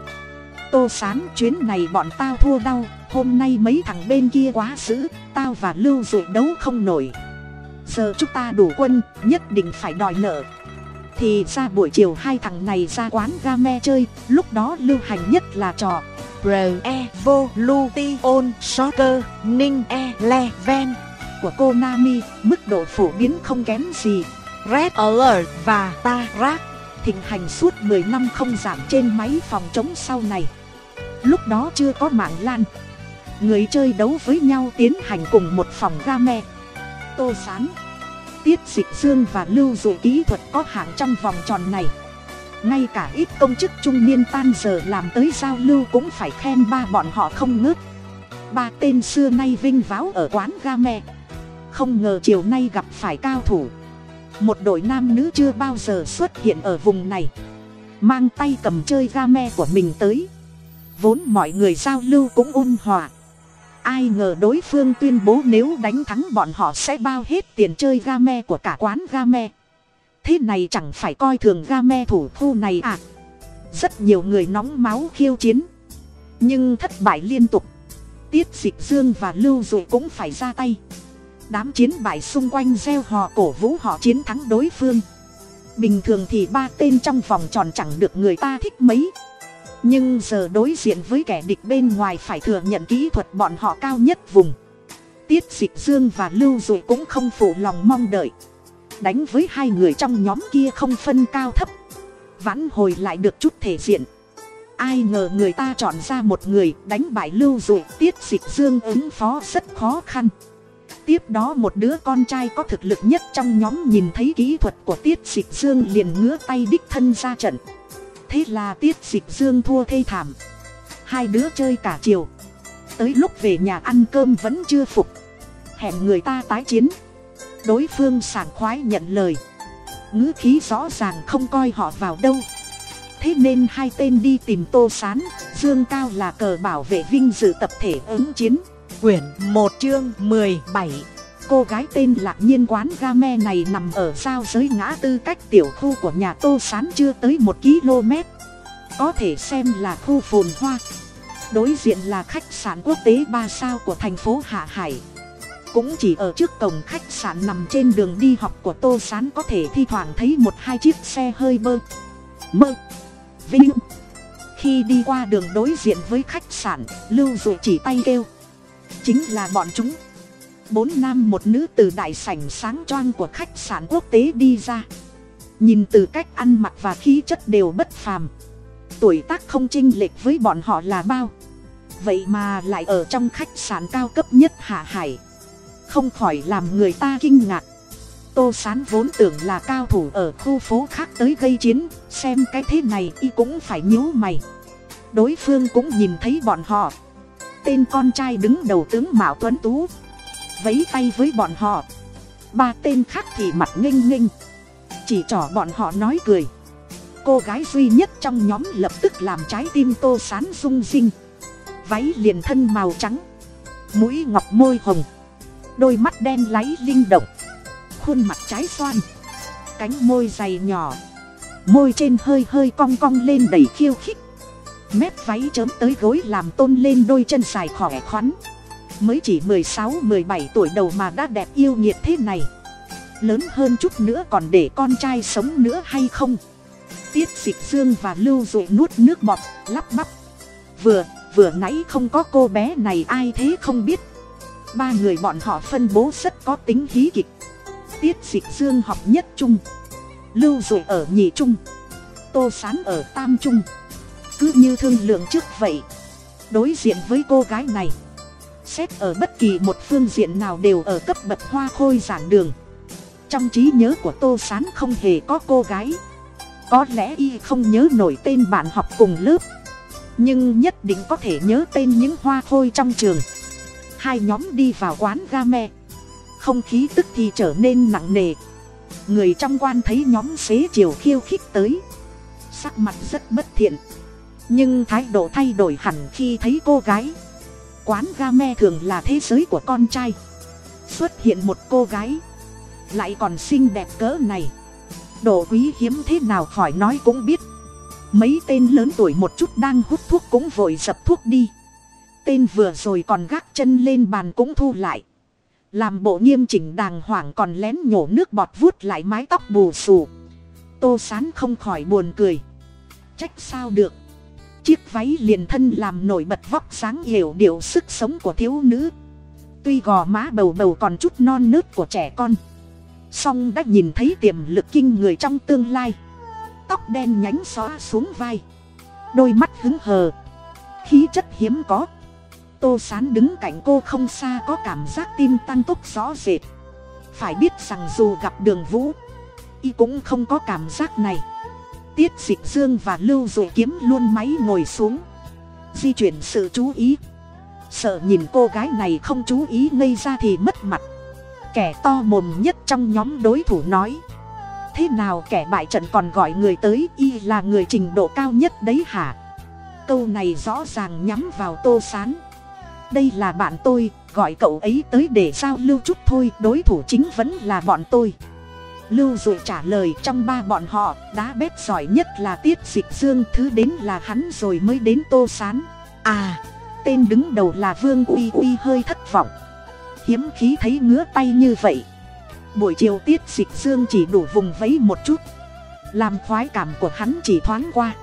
Tô sán, chuyến này bọn tao thua đau. Hôm nay mấy thằng bên kia quá dữ. Tao và lưu dụ đấu không nổi. Giờ chúng ta đủ quân, nhất định phải đòi nợ thì ra buổi chiều hai thằng này ra quán ga me chơi, lúc đó lưu hành nhất là trò Revolution Soccer, Ning Eleven. Của Konami mức độ phổ biến không kém gì. Red Alert và Tarak thịnh hành suốt 10 năm không giảm trên máy phòng chống sau này. Lúc đó chưa có mạng lan. Người chơi đấu với nhau tiến hành cùng một phòng ga me. Tô sán tiết dịch dương và lưu dụ kỹ thuật có hạng trong vòng tròn này. Ngay cả ít công chức trung niên tan giờ làm tới giao lưu cũng phải khen ba bọn họ không ngớt. Ba tên xưa nay vinh váo ở quán ga me. Không ngờ chiều nay gặp phải cao thủ. Một đội nam nữ chưa bao giờ xuất hiện ở vùng này. Mang tay cầm chơi ga me của mình tới. Vốn mọi người giao lưu cũng ôn hòa ai ngờ đối phương tuyên bố nếu đánh thắng bọn họ sẽ bao hết tiền chơi ga me của cả quán ga me. Thế này chẳng phải coi thường ga me thủ khu này à? Rất nhiều người nóng máu khiêu chiến. Nhưng thất bại liên tục. Tiết dịch dương và lưu dụ cũng phải ra tay. Đám chiến bại xung quanh gieo hò cổ vũ họ chiến thắng đối phương. Bình thường thì ba tên trong vòng tròn chẳng được người ta thích mấy nhưng giờ đối diện với kẻ địch bên ngoài phải thừa nhận kỹ thuật bọn họ cao nhất vùng. Tiết dịch dương và lưu dụ cũng không phụ lòng mong đợi. Đánh với hai người trong nhóm kia không phân cao thấp. Vãn hồi lại được chút thể diện. Ai ngờ người ta chọn ra một người đánh bại lưu dụ, tiết dịch dương ứng phó rất khó khăn. Tiếp đó một đứa con trai có thực lực nhất trong nhóm nhìn thấy kỹ thuật của tiết dịch dương liền ngứa tay đích thân ra trận thế là tiết dịch dương thua thê thảm. Hai đứa chơi cả chiều. Tới lúc về nhà ăn cơm vẫn chưa phục. Hẹn người ta tái chiến. Đối phương sảng khoái nhận lời. Ngữ khí rõ ràng không coi họ vào đâu. Thế nên hai tên đi tìm tô s á n dương cao là cờ bảo vệ vinh dự tập thể ứng chiến. Quyển một chương mười bảy cô gái tên lạc nhiên quán ga me này nằm ở giao giới ngã tư cách tiểu khu của nhà tô Sán chưa tới một km. Có thể xem là khu phồn hoa. Đối diện là khách sạn quốc tế ba sao của thành phố hạ hải. Cũng chỉ ở trước cổng khách sạn nằm trên đường đi học của tô Sán có thể thi thoảng thấy một hai chiếc xe hơi bơ. Mơ. Vinh. Khi đi qua đường đối diện với khách sạn, lưu dụ chỉ tay kêu. Chính là bọn chúng bốn nam một nữ từ đại sảnh sáng choang của khách sạn quốc tế đi ra. Nhìn từ cách ăn mặc và khí chất đều bất phàm. Tuổi tác không chinh lệch với bọn họ là bao. Vậy mà lại ở trong khách sạn cao cấp nhất hạ hải. Không khỏi làm người ta kinh ngạc. Tô sán vốn tưởng là cao thủ ở khu phố khác tới gây chiến, xem cái thế này y cũng phải nhíu mày. Đối phương cũng nhìn thấy bọn họ. Tên con trai đứng đầu tướng mạo tuấn tú vấy tay với bọn họ. Ba tên khác thì mặt nghênh nghênh. Chỉ trỏ bọn họ nói cười. Cô gái duy nhất trong nhóm lập tức làm trái tim tô sán rung rinh. Váy liền thân màu trắng. Mũi ngọc môi hồng. Đôi mắt đen láy linh động. Khuôn mặt trái xoan. Cánh môi dày nhỏ. Môi trên hơi hơi cong cong lên đầy khiêu khích. Mép váy chớm tới gối làm tôn lên đôi chân dài khỏe khoắn mới chỉ mười sáu, mười bảy tuổi đầu mà đã đẹp yêu nhiệt thế này. Lớn hơn chút nữa còn để con trai sống nữa hay không? Tiết dịch dương và lưu dụ nuốt nước bọt, lắp bắp. Vừa vừa nãy không có cô bé này ai thế không biết. Ba người bọn họ phân bố rất có tính hí kịch. Tiết dịch dương học nhất trung. Lưu rồi ở nhị trung. Tô sán ở tam trung. Cứ như thương lượng trước vậy, đối diện với cô gái này xét ở bất kỳ một phương diện nào đều ở cấp bậc hoa khôi giản đường. Trong trí nhớ của tô sán không hề có cô gái. Có lẽ y không nhớ nổi tên bạn học cùng lớp. Nhưng nhất định có thể nhớ tên những hoa khôi trong trường. Hai nhóm đi vào quán ga me. Không khí tức thì trở nên nặng nề. Người trong quan thấy nhóm xế chiều khiêu khích tới. Sắc mặt rất bất thiện. Nhưng thái độ thay đổi hẳn khi thấy cô gái quán ga me thường là thế giới của con trai. Xuất hiện một cô gái. Lại còn xinh đẹp cỡ này. Đồ quý hiếm thế nào khỏi nói cũng biết. Mấy tên lớn tuổi một chút đang hút thuốc cũng vội dập thuốc đi. Tên vừa rồi còn gác chân lên bàn cũng thu lại. Làm bộ nghiêm chỉnh đàng hoàng còn lén nhổ nước bọt vuốt lại mái tóc bù xù. Tô sán không khỏi buồn cười. Trách sao được? Chiếc váy liền thân làm nổi bật vóc sáng hiểu điệu sức sống của thiếu nữ. Tuy gò má bầu bầu còn chút non nớt của trẻ con, song đã nhìn thấy tiềm lực kinh người trong tương lai. Tóc đen nhánh xóa xuống vai, đôi mắt hứng hờ, khí chất hiếm có. Tô sán đứng cạnh cô không xa có cảm giác tim tăng tốc rõ rệt. Phải biết rằng dù gặp đường vũ, y cũng không có cảm giác này tiết dịch dương và lưu dụ kiếm luôn máy ngồi xuống. Di chuyển sự chú ý. Sợ nhìn cô gái này không chú ý ngây ra thì mất mặt. Kẻ to mồm nhất trong nhóm đối thủ nói. Thế nào kẻ bại trận còn gọi người tới, y là người trình độ cao nhất đấy hả? Câu này rõ ràng nhắm vào tô s á n đây là bạn tôi, gọi cậu ấy tới để giao lưu chút thôi, đối thủ chính vẫn là bọn tôi lưu dụ trả lời trong ba bọn họ đá bếp giỏi nhất là tiết dịch dương, thứ đến là hắn rồi mới đến tô s á n à tên đứng đầu là vương uy uy hơi thất vọng. Hiếm khí thấy ngứa tay như vậy. Buổi chiều tiết dịch dương chỉ đủ vùng vấy một chút. Làm khoái cảm của hắn chỉ thoáng qua.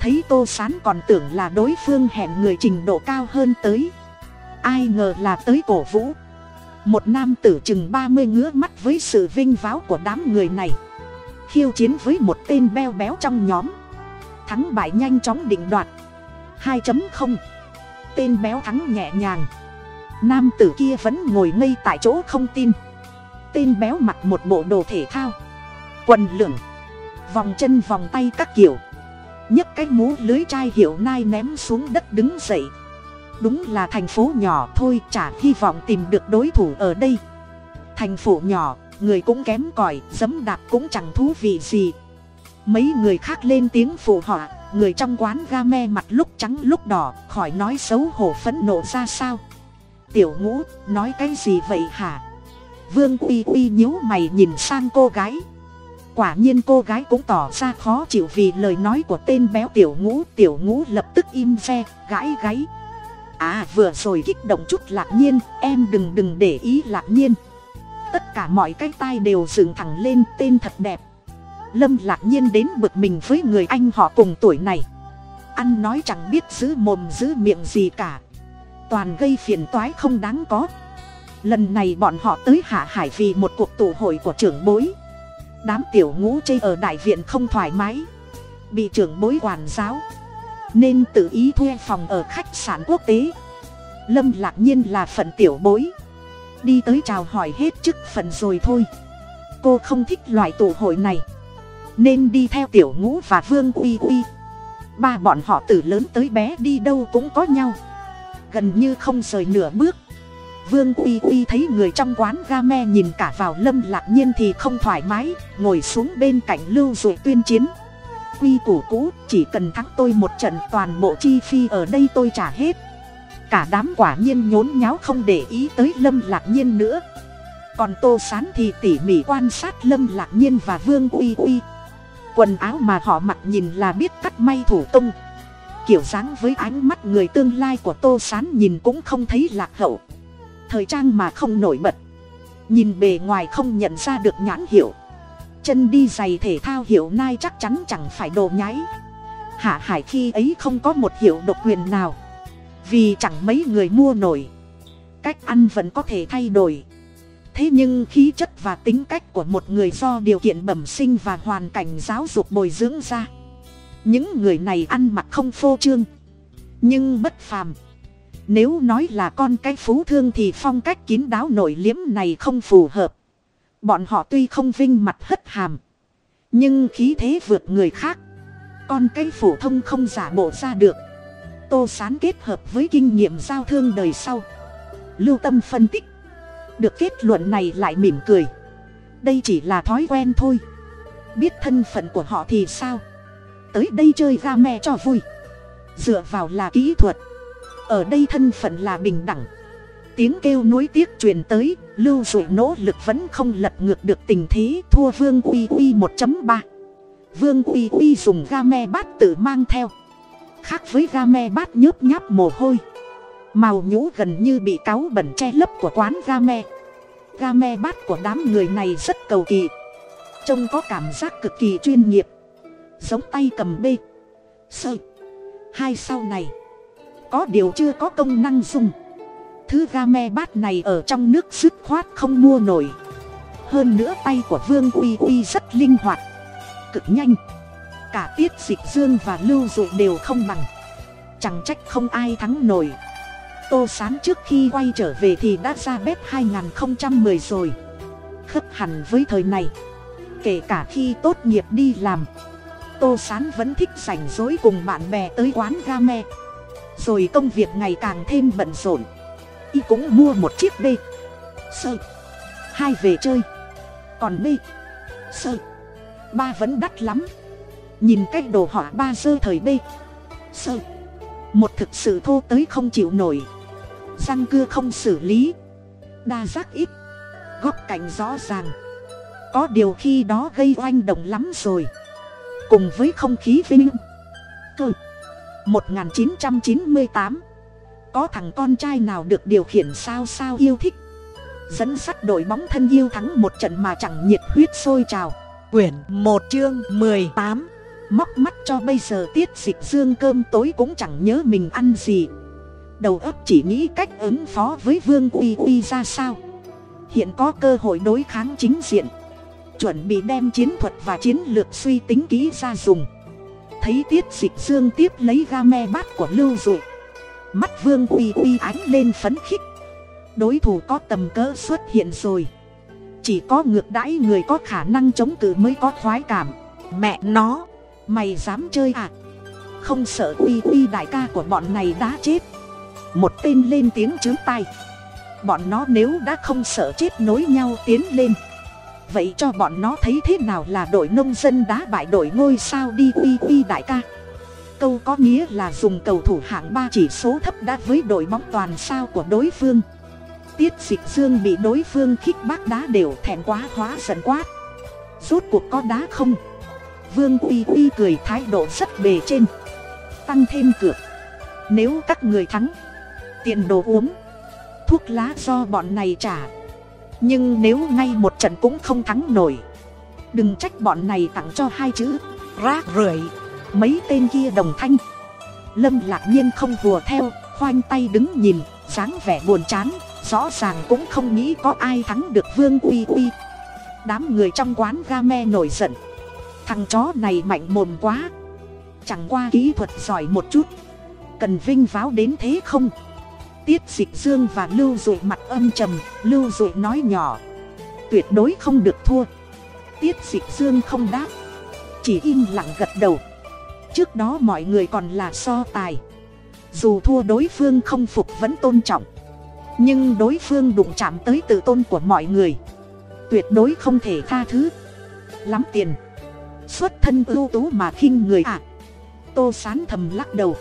Thấy tô sán còn tưởng là đối phương hẹn người trình độ cao hơn tới. Ai ngờ là tới cổ vũ một nam tử chừng ba mươi ngứa mắt với sự vinh váo của đám người này. Khiêu chiến với một tên beo béo trong nhóm. Thắng bại nhanh chóng định đoạt. hai không. Tên béo thắng nhẹ nhàng. Nam tử kia vẫn ngồi ngây tại chỗ không tin. Tên béo mặc một bộ đồ thể thao. Quần lửng. Vòng chân vòng tay các kiểu. Nhấc cái mũ lưới chai hiệu nai ném xuống đất đứng dậy đúng là thành phố nhỏ thôi, chả hy vọng tìm được đối thủ ở đây. Thành phố nhỏ, người cũng kém cỏi dấm đạp cũng chẳng thú vị gì. Mấy người khác lên tiếng phụ họa, người trong quán ga me mặt lúc trắng lúc đỏ, khỏi nói xấu hổ phẫn nộ ra sao? Tiểu ngũ, nói cái gì vậy hả? Vương uy uy nhíu mày nhìn sang cô gái. Quả nhiên cô gái cũng tỏ ra khó chịu vì lời nói của tên béo tiểu ngũ tiểu ngũ lập tức im phe gãi gáy à vừa rồi kích động chút lạc nhiên, em đừng đừng để ý lạc nhiên. Tất cả mọi cái tai đều dựng thẳng lên, tên thật đẹp. Lâm lạc nhiên đến bực mình với người anh họ cùng tuổi này. Ăn nói chẳng biết giữ mồm giữ miệng gì cả. Toàn gây phiền toái không đáng có. Lần này bọn họ tới hạ hải vì một cuộc tụ hội của trưởng bối. Đám tiểu ngũ chê ở đại viện không thoải mái. Bị trưởng bối quản giáo nên tự ý thuê phòng ở khách sạn quốc tế. Lâm lạc nhiên là phận tiểu bối. Đi tới chào hỏi hết chức phận rồi thôi. Cô không thích loại tụ hội này. Nên đi theo tiểu ngũ và vương uy uy. Ba bọn họ từ lớn tới bé đi đâu cũng có nhau. Gần như không rời nửa bước. Vương uy uy thấy người trong quán ga me nhìn cả vào lâm lạc nhiên thì không thoải mái, ngồi xuống bên cạnh lưu dụ tuyên chiến quy củ cũ, chỉ cần thắng tôi một trận toàn bộ chi phi ở đây tôi trả hết. Cả đám quả nhiên nhốn nháo không để ý tới lâm lạc nhiên nữa. Còn tô sán thì tỉ mỉ quan sát lâm lạc nhiên và vương uy uy. Quần áo mà họ mặc nhìn là biết cắt may thủ tung. Kiểu dáng với ánh mắt người tương lai của tô sán nhìn cũng không thấy lạc hậu. Thời trang mà không nổi bật. Nhìn bề ngoài không nhận ra được nhãn hiệu chân đi giày thể thao hiệu nai chắc chắn chẳng phải đồ nháy hạ hải khi ấy không có một hiệu độc quyền nào. Vì chẳng mấy người mua nổi. Cách ăn vẫn có thể thay đổi. Thế nhưng khí chất và tính cách của một người do điều kiện bẩm sinh và hoàn cảnh giáo dục bồi dưỡng ra. Những người này ăn mặc không phô trương. Nhưng bất phàm. Nếu nói là con cái phú thương thì phong cách kín đáo nổi liếm này không phù hợp. Bọn họ tuy không vinh mặt hất hàm. Nhưng khí thế vượt người khác. Con cái phổ thông không giả bộ ra được. Tô sán kết hợp với kinh nghiệm giao thương đời sau. Lưu tâm phân tích. Được kết luận này lại mỉm cười. Đây chỉ là thói quen thôi. Biết thân phận của họ thì sao? Tới đây chơi ga me cho vui. Dựa vào là kỹ thuật ở đây thân phận là bình đẳng tiếng kêu nuối tiếc truyền tới, lưu dụ nỗ lực vẫn không lật ngược được tình thế thua vương uy uy một ba. Vương uy uy dùng ga me bát tự mang theo. Khác với ga me bát nhớp nháp mồ hôi. Màu nhũ gần như bị cáu bẩn che lấp của quán ga me. Ga me bát của đám người này rất cầu kỳ. Trông có cảm giác cực kỳ chuyên nghiệp. Giống tay cầm bê. Sơ. Hai sau này. Có điều chưa có công năng dùng thứ ga me bát này ở trong nước dứt khoát không mua nổi. Hơn nữa tay của vương uy uy rất linh hoạt, cực nhanh. Cả tiết dịch dương và lưu dụ đều không bằng. Chẳng trách không ai thắng nổi. Tô sán trước khi quay trở về thì đã ra bếp 2010 rồi. Khớp hẳn với thời này. Kể cả khi tốt nghiệp đi làm, tô sán vẫn thích rảnh rỗi cùng bạn bè tới quán ga me. Rồi công việc ngày càng thêm bận rộn y cũng mua một chiếc b sơ. Hai về chơi. Còn b sơ. Ba vẫn đắt lắm. Nhìn cách đồ họa ba sơ thời b sơ. Một thực sự thô tới không chịu nổi. Răng cưa không xử lý. Đa giác ít. Góc cạnh rõ ràng. Có điều khi đó gây oanh động lắm rồi. Cùng với không khí vinh. Cơ. 1998 có thằng con trai nào được điều khiển sao sao yêu thích. Dẫn sắt đội bóng thân yêu thắng một trận mà chẳng nhiệt huyết sôi trào. Quyển một chương mười tám. Móc mắt cho bây giờ tiết dịch dương cơm tối cũng chẳng nhớ mình ăn gì. Đầu óc chỉ nghĩ cách ứng phó với vương uy uy ra sao. Hiện có cơ hội đối kháng chính diện. Chuẩn bị đem chiến thuật và chiến lược suy tính kỹ ra dùng. Thấy tiết dịch dương tiếp lấy ga me bát của lưu dụ mắt vương uy uy ánh lên phấn khích. Đối thủ có tầm cỡ xuất hiện rồi. Chỉ có ngược đãi người có khả năng chống cự mới có khoái cảm. Mẹ nó, mày dám chơi à? Không sợ uy uy đại ca của bọn này đã chết. Một tên lên tiếng chướng tay bọn nó nếu đã không sợ chết nối nhau tiến lên. Vậy cho bọn nó thấy thế nào là đội nông dân đá bại đội ngôi sao đi uy uy đại ca? Câu có nghĩa là dùng cầu thủ hạng ba chỉ số thấp đã với đội bóng toàn sao của đối phương. Tiết dịch dương bị đối phương khích bác đá đều thèm quá hóa giận quát. Rốt cuộc có đá không? Vương uy uy cười thái độ rất bề trên. Tăng thêm cược. Nếu các người thắng tiền đồ uống. Thuốc lá do bọn này trả. Nhưng nếu ngay một trận cũng không thắng nổi. Đừng trách bọn này tặng cho hai chữ, rác rưởi mấy tên kia đồng thanh. Lâm lạc nhiên không vùa theo, khoanh tay đứng nhìn, dáng vẻ buồn chán, rõ ràng cũng không nghĩ có ai thắng được vương uy uy. Đám người trong quán ga me nổi giận. Thằng chó này mạnh mồm quá. Chẳng qua kỹ thuật giỏi một chút. Cần vinh váo đến thế không? Tiết dịch dương và lưu dụi mặt âm trầm, lưu dụi nói nhỏ. Tuyệt đối không được thua. Tiết dịch dương không đáp. Chỉ im lặng gật đầu trước đó mọi người còn là so tài. Dù thua đối phương không phục vẫn tôn trọng. Nhưng đối phương đụng chạm tới tự tôn của mọi người. Tuyệt đối không thể tha thứ. Lắm tiền. Xuất thân ưu tú mà khinh người ạ. À. tô sán thầm lắc đầu.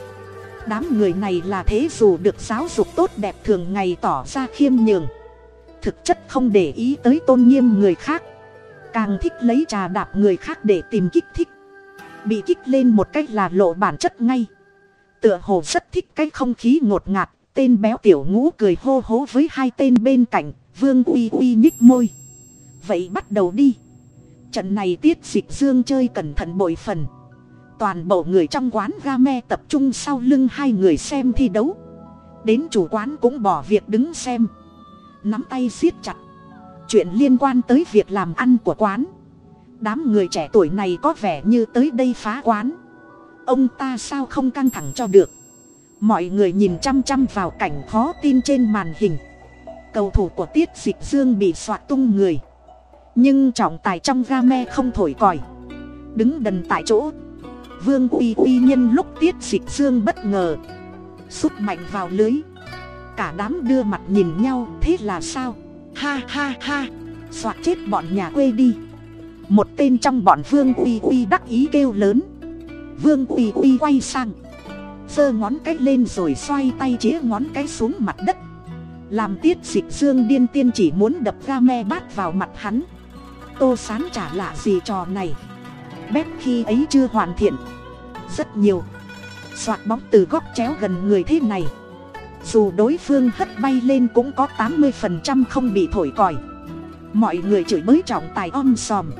Đám người này là thế dù được giáo dục tốt đẹp thường ngày tỏ ra khiêm nhường. Thực chất không để ý tới tôn nghiêm người khác. Càng thích lấy trà đạp người khác để tìm kích thích bị kích lên một cách là lộ bản chất ngay. Tựa hồ rất thích cái không khí ngột ngạt, tên béo tiểu ngũ cười hô hố với hai tên bên cạnh, vương uy uy nhích môi. Vậy bắt đầu đi. Trận này tiết dịch dương chơi cẩn thận bội phần. Toàn bộ người trong quán ga me tập trung sau lưng hai người xem thi đấu. Đến chủ quán cũng bỏ việc đứng xem. Nắm tay siết chặt. Chuyện liên quan tới việc làm ăn của quán đám người trẻ tuổi này có vẻ như tới đây phá quán. Ông ta sao không căng thẳng cho được? Mọi người nhìn chăm chăm vào cảnh khó tin trên màn hình. Cầu thủ của tiết dịch dương bị soạt tung người. Nhưng trọng tài trong ga me không thổi còi. Đứng đần tại chỗ. Vương uy uy nhân lúc tiết dịch dương bất ngờ. Sút mạnh vào lưới. Cả đám đưa mặt nhìn nhau, thế là sao? Ha ha ha. Soạt chết bọn nhà quê đi một tên trong bọn vương uy uy đắc ý kêu lớn. Vương uy uy quay sang. Giơ ngón cái lên rồi xoay tay chĩa ngón cái xuống mặt đất. Làm tiết dịch dương điên tiên chỉ muốn đập ga me bát vào mặt hắn. Tô sán trả lạ gì trò này. Bếp khi ấy chưa hoàn thiện. Rất nhiều. Soạt bóng từ góc chéo gần người thế này. Dù đối phương hất bay lên cũng có tám mươi phần trăm không bị thổi còi. Mọi người chửi bới trọng tài om sòm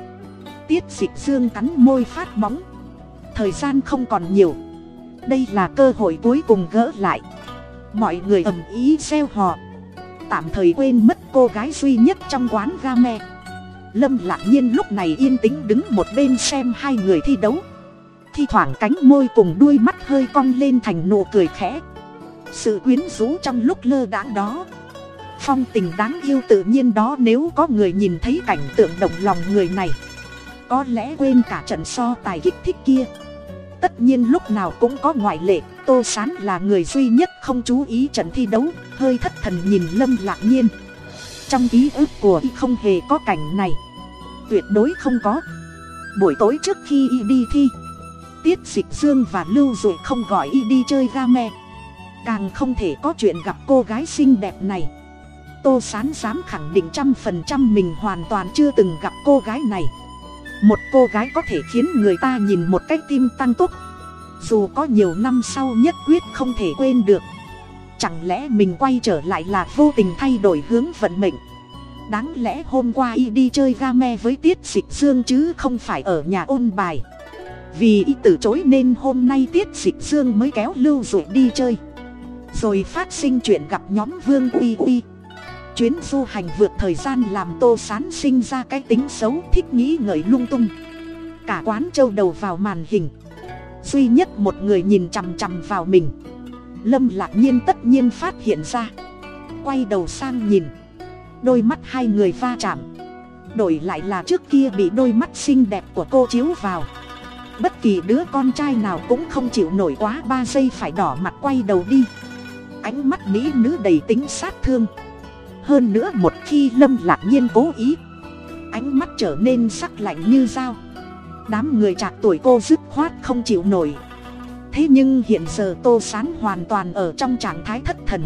tiết dịch dương cắn môi phát bóng. Thời gian không còn nhiều. Đây là cơ hội cuối cùng gỡ lại. Mọi người ầm ý xeo hò. Tạm thời quên mất cô gái duy nhất trong quán ga me. Lâm lạc nhiên lúc này yên tĩnh đứng một bên xem hai người thi đấu. Thi thoảng cánh môi cùng đuôi mắt hơi cong lên thành nụ cười khẽ. Sự quyến rũ trong lúc lơ đãng đó. Phong tình đáng yêu tự nhiên đó nếu có người nhìn thấy cảnh tượng động lòng người này có lẽ quên cả trận so tài kích thích kia. Tất nhiên lúc nào cũng có ngoại lệ, tô sán là người duy nhất không chú ý trận thi đấu, hơi thất thần nhìn lâm lạc nhiên. Trong ký ức của y không hề có cảnh này. Tuyệt đối không có. Buổi tối trước khi y đi thi, tiết dịch dương và lưu dụ không gọi y đi chơi ga me. Càng không thể có chuyện gặp cô gái xinh đẹp này. Tô sán dám khẳng định trăm phần trăm mình hoàn toàn chưa từng gặp cô gái này một cô gái có thể khiến người ta nhìn một cái tim tăng tốc. Dù có nhiều năm sau nhất quyết không thể quên được. Chẳng lẽ mình quay trở lại là vô tình thay đổi hướng vận mệnh? Đáng lẽ hôm qua y đi chơi ga me với tiết dịch dương chứ không phải ở nhà ôn bài. Vì y từ chối nên hôm nay tiết dịch dương mới kéo lưu dụ đi chơi. Rồi phát sinh chuyện gặp nhóm vương uy uy chuyến du hành vượt thời gian làm tô sán sinh ra cái tính xấu, thích nghĩ ngợi lung tung. Cả quán trâu đầu vào màn hình. Duy nhất một người nhìn chằm chằm vào mình. Lâm lạc nhiên tất nhiên phát hiện ra. Quay đầu sang nhìn. Đôi mắt hai người va chạm. Đổi lại là trước kia bị đôi mắt xinh đẹp của cô chiếu vào. Bất kỳ đứa con trai nào cũng không chịu nổi quá ba giây phải đỏ mặt quay đầu đi. Ánh mắt mỹ nữ đầy tính sát thương hơn nữa một khi lâm lạc nhiên cố ý, ánh mắt trở nên sắc lạnh như dao. Đám người trạc tuổi cô dứt khoát không chịu nổi. Thế nhưng hiện giờ tô sán hoàn toàn ở trong trạng thái thất thần.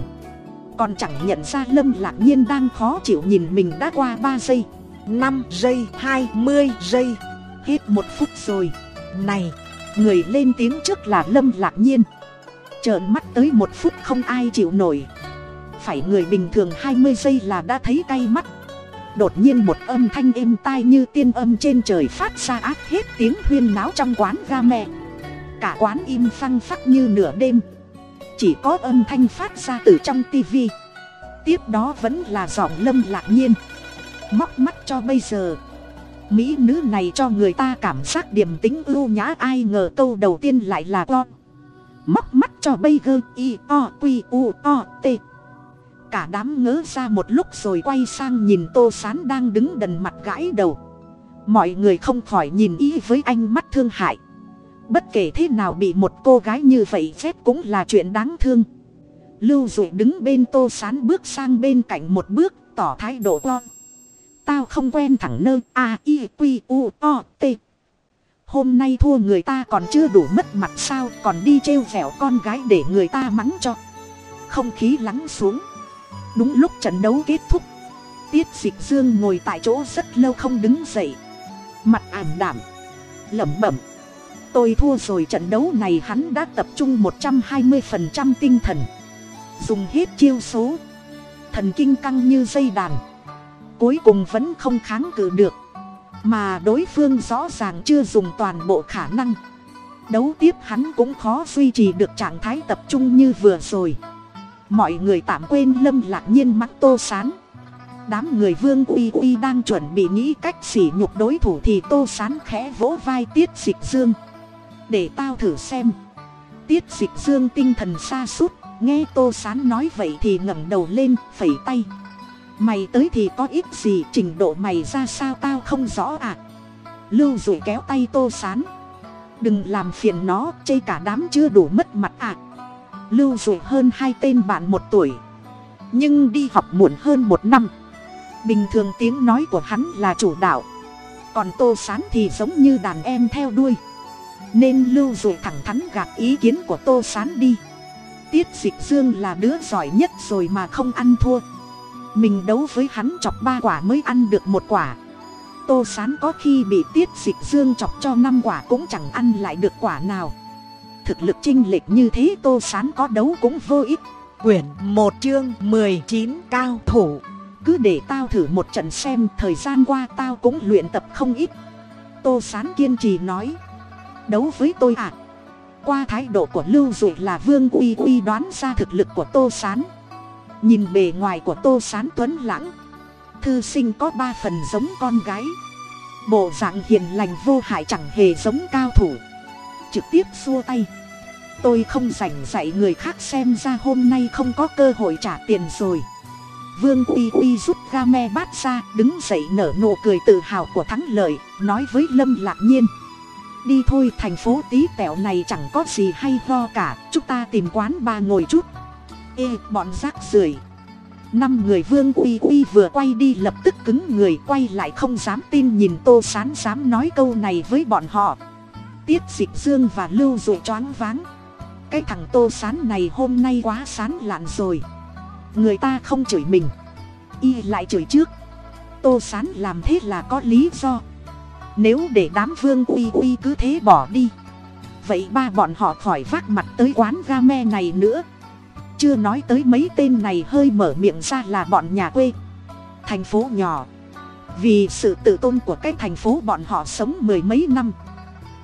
Còn chẳng nhận ra lâm lạc nhiên đang khó chịu nhìn mình đã qua ba giây, năm giây, hai mươi giây. Hết một phút rồi. Này, người lên tiếng trước là lâm lạc nhiên. Trợn mắt tới một phút không ai chịu nổi phải người bình thường hai mươi giây là đã thấy cay mắt. Đột nhiên một âm thanh êm tai như tiên âm trên trời phát ra ác hết tiếng huyên náo trong quán ga mẹ cả quán im phăng phắc như nửa đêm. Chỉ có âm thanh phát ra từ trong tivi tiếp đó vẫn là giọng lâm lạc nhiên. Móc mắt cho bây giờ. Mỹ nữ này cho người ta cảm giác điềm tính ưu nhã ai ngờ câu đầu tiên lại là con móc mắt cho bây gơ, i, o q u, o, t cả đám ngớ ra một lúc rồi quay sang nhìn tô sán đang đứng đần mặt gãi đầu. Mọi người không khỏi nhìn ý với anh mắt thương hại. Bất kể thế nào bị một cô gái như vậy phép cũng là chuyện đáng thương. Lưu dụ đứng bên tô sán bước sang bên cạnh một bước, tỏ thái độ con tao không quen thẳng nơ, a, i, q, u, o, t. Hôm nay thua người ta còn chưa đủ mất mặt sao, còn đi trêu vẻo con gái để người ta mắng cho. Không khí lắng xuống đúng lúc trận đấu kết thúc, tiết dịch dương ngồi tại chỗ rất lâu không đứng dậy. Mặt ảm đảm lẩm bẩm, tôi thua rồi, trận đấu này hắn đã tập trung một trăm hai mươi phần trăm tinh thần, dùng hết chiêu số, thần kinh căng như dây đàn, cuối cùng vẫn không kháng cự được, mà đối phương rõ ràng chưa dùng toàn bộ khả năng. Đấu tiếp hắn cũng khó duy trì được trạng thái tập trung như vừa rồi mọi người tạm quên lâm lạc nhiên mắt tô sán. Đám người vương uy uy đang chuẩn bị nghĩ cách sỉ nhục đối thủ thì tô sán khẽ vỗ vai tiết dịch dương. Để tao thử xem. Tiết dịch dương tinh thần xa suốt nghe tô sán nói vậy thì ngẩng đầu lên, phẩy tay. Mày tới thì có ít gì, trình độ mày ra sao tao không rõ à? Lưu dụ kéo tay tô sán. Đừng làm phiền nó, chê cả đám chưa đủ mất mặt à? Lưu dụ hơn hai tên bạn một tuổi. Nhưng đi học muộn hơn một năm. Bình thường tiếng nói của hắn là chủ đạo. Còn tô sán thì giống như đàn em theo đuôi. Nên lưu dụ thẳng thắn gạt ý kiến của tô sán đi. Tiết dịch dương là đứa giỏi nhất rồi mà không ăn thua. Mình đấu với hắn chọc ba quả mới ăn được một quả. Tô sán có khi bị tiết dịch dương chọc cho năm quả cũng chẳng ăn lại được quả nào thực lực chinh lệch như thế, tô sán có đấu cũng vô ích. Quyển một chương mười chín, cao thủ. Cứ để tao thử một trận xem, thời gian qua tao cũng luyện tập không ít. Tô sán kiên trì nói, đấu với tôi ạ à. qua thái độ của lưu dụ là vương uy uy đoán ra thực lực của tô sán. Nhìn bề ngoài của tô sán tuấn lãng, thư sinh có ba phần giống con gái. Bộ dạng hiền lành vô hại chẳng hề giống cao thủ trực tiếp xua tay. Tôi không dành dạy người khác xem ra hôm nay không có cơ hội trả tiền rồi. Vương uy uy rút ga me bát ra, đứng dậy nở nụ cười tự hào của thắng lợi, nói với lâm lạc nhiên. Đi thôi, thành phố tí tẹo này chẳng có gì hay ho cả, chúng ta tìm quán ba ngồi chút. Ê, bọn rác rưởi. Năm người vương uy uy vừa quay đi lập tức cứng người, quay lại không dám tin nhìn tô sán dám nói câu này với bọn họ tiết dịch dương và lưu dụ choáng váng. Cái thằng tô sán này hôm nay quá sán lạn rồi. Người ta không chửi mình, y lại chửi trước. Tô sán làm thế là có lý do. Nếu để đám vương uy uy cứ thế bỏ đi, vậy ba bọn họ khỏi vác mặt tới quán ga me này nữa. Chưa nói tới mấy tên này hơi mở miệng ra là bọn nhà quê. Thành phố nhỏ. Vì sự tự tôn của cái thành phố bọn họ sống mười mấy năm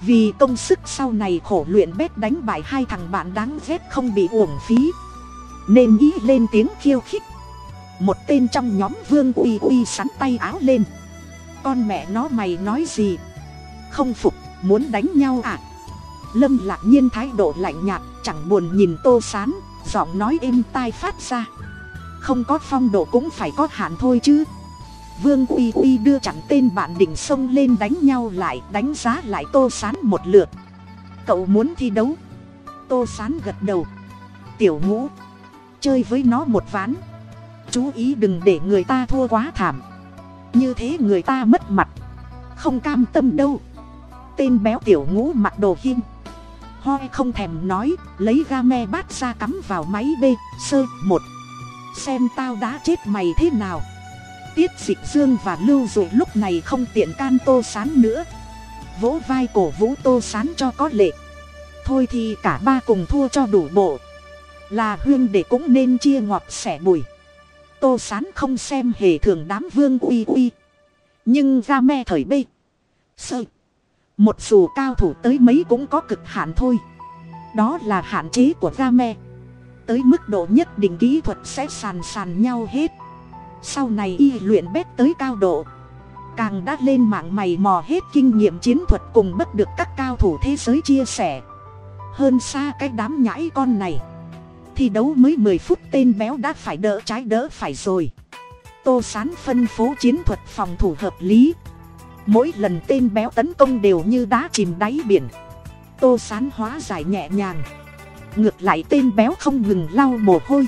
vì công sức sau này khổ luyện bét đánh bại hai thằng bạn đáng ghét không bị uổng phí. Nên ý lên tiếng khiêu khích. Một tên trong nhóm vương uy uy sắn tay áo lên. Con mẹ nó mày nói gì? Không phục, muốn đánh nhau à? Lâm lạc nhiên thái độ lạnh nhạt, chẳng buồn nhìn tô sán, giọng nói êm tai phát ra. Không có phong độ cũng phải có hạn thôi chứ vương uy uy đưa chặn tên bạn định xông lên đánh nhau lại, đánh giá lại tô sán một lượt. Cậu muốn thi đấu? Tô sán gật đầu. Tiểu ngũ, chơi với nó một ván. Chú ý đừng để người ta thua quá thảm. Như thế người ta mất mặt. Không cam tâm đâu. Tên béo tiểu ngũ mặc đồ hiên. Hoi không thèm nói, lấy ga me bát ra cắm vào máy b sơ, một. Xem tao đã chết mày thế nào tiết dịch dương và lưu dụ lúc này không tiện can tô sán nữa. Vỗ vai cổ vũ tô sán cho có lệ. Thôi thì cả ba cùng thua cho đủ bộ. Là huyên để cũng nên chia ngọt sẻ bùi. Tô sán không xem hề thường đám vương uy uy. Nhưng ga me thời bê. Sơ. Một dù cao thủ tới mấy cũng có cực hạn thôi. Đó là hạn chế của ga me. Tới mức độ nhất định kỹ thuật sẽ sàn sàn nhau hết sau này y luyện bếp tới cao độ. Càng đã lên mạng mày mò hết kinh nghiệm chiến thuật cùng bất được các cao thủ thế giới chia sẻ. Hơn xa cái đám nhãi con này. Thi đấu mới mười phút tên béo đã phải đỡ trái đỡ phải rồi. Tô sán phân phố chiến thuật phòng thủ hợp lý. Mỗi lần tên béo tấn công đều như đá chìm đáy biển. Tô sán hóa giải nhẹ nhàng. Ngược lại tên béo không ngừng lau mồ hôi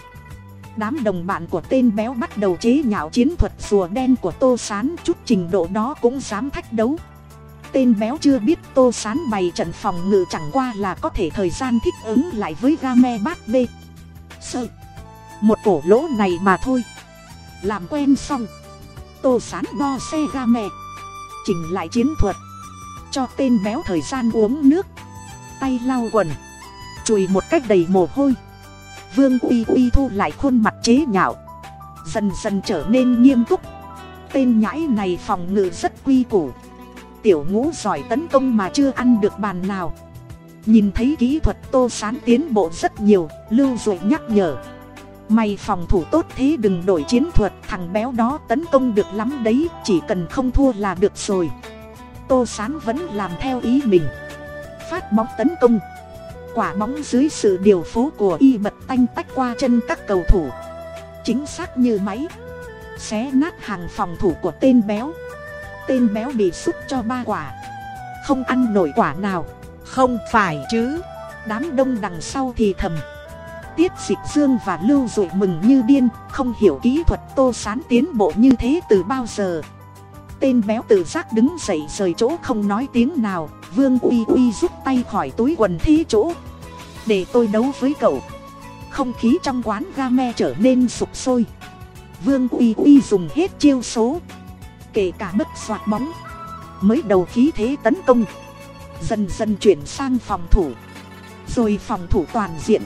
đám đồng bạn của tên béo bắt đầu chế nhạo chiến thuật rùa đen của tô sán, chút trình độ đó cũng dám thách đấu. Tên béo chưa biết tô sán bày trận phòng ngự chẳng qua là có thể thời gian thích ứng lại với ga me bát b sơ một cổ lỗ này mà thôi. Làm quen xong. Tô sán bo xe ga me chỉnh lại chiến thuật. Cho tên béo thời gian uống nước. Tay lau quần. Chùi một cách đầy mồ hôi vương uy uy thu lại khuôn mặt chế nhạo. Dần dần trở nên nghiêm túc. Tên nhãi này phòng ngự rất quy củ. Tiểu ngũ giỏi tấn công mà chưa ăn được bàn nào. Nhìn thấy kỹ thuật tô sán tiến bộ rất nhiều, lưu dụ nhắc nhở. Mày phòng thủ tốt thế đừng đổi chiến thuật, thằng béo đó tấn công được lắm đấy, chỉ cần không thua là được rồi. Tô sán vẫn làm theo ý mình. Phát bóng tấn công quả bóng dưới sự điều phối của y bật tanh tách qua chân các cầu thủ. Chính xác như máy. Xé nát hàng phòng thủ của tên béo. Tên béo bị xúc cho ba quả. Không ăn nổi quả nào. Không phải chứ. Đám đông đằng sau thì thầm. Tiết dịch dương và lưu dụ mừng như điên không hiểu kỹ thuật tô sán tiến bộ như thế từ bao giờ tên béo tự giác đứng dậy rời chỗ không nói tiếng nào, vương uy uy rút tay khỏi túi quần thi chỗ. Để tôi đấu với cậu. Không khí trong quán ga me trở nên sụp sôi. Vương uy uy dùng hết chiêu số. Kể cả bất soạt bóng. Mới đầu khí thế tấn công. Dần dần chuyển sang phòng thủ. Rồi phòng thủ toàn diện.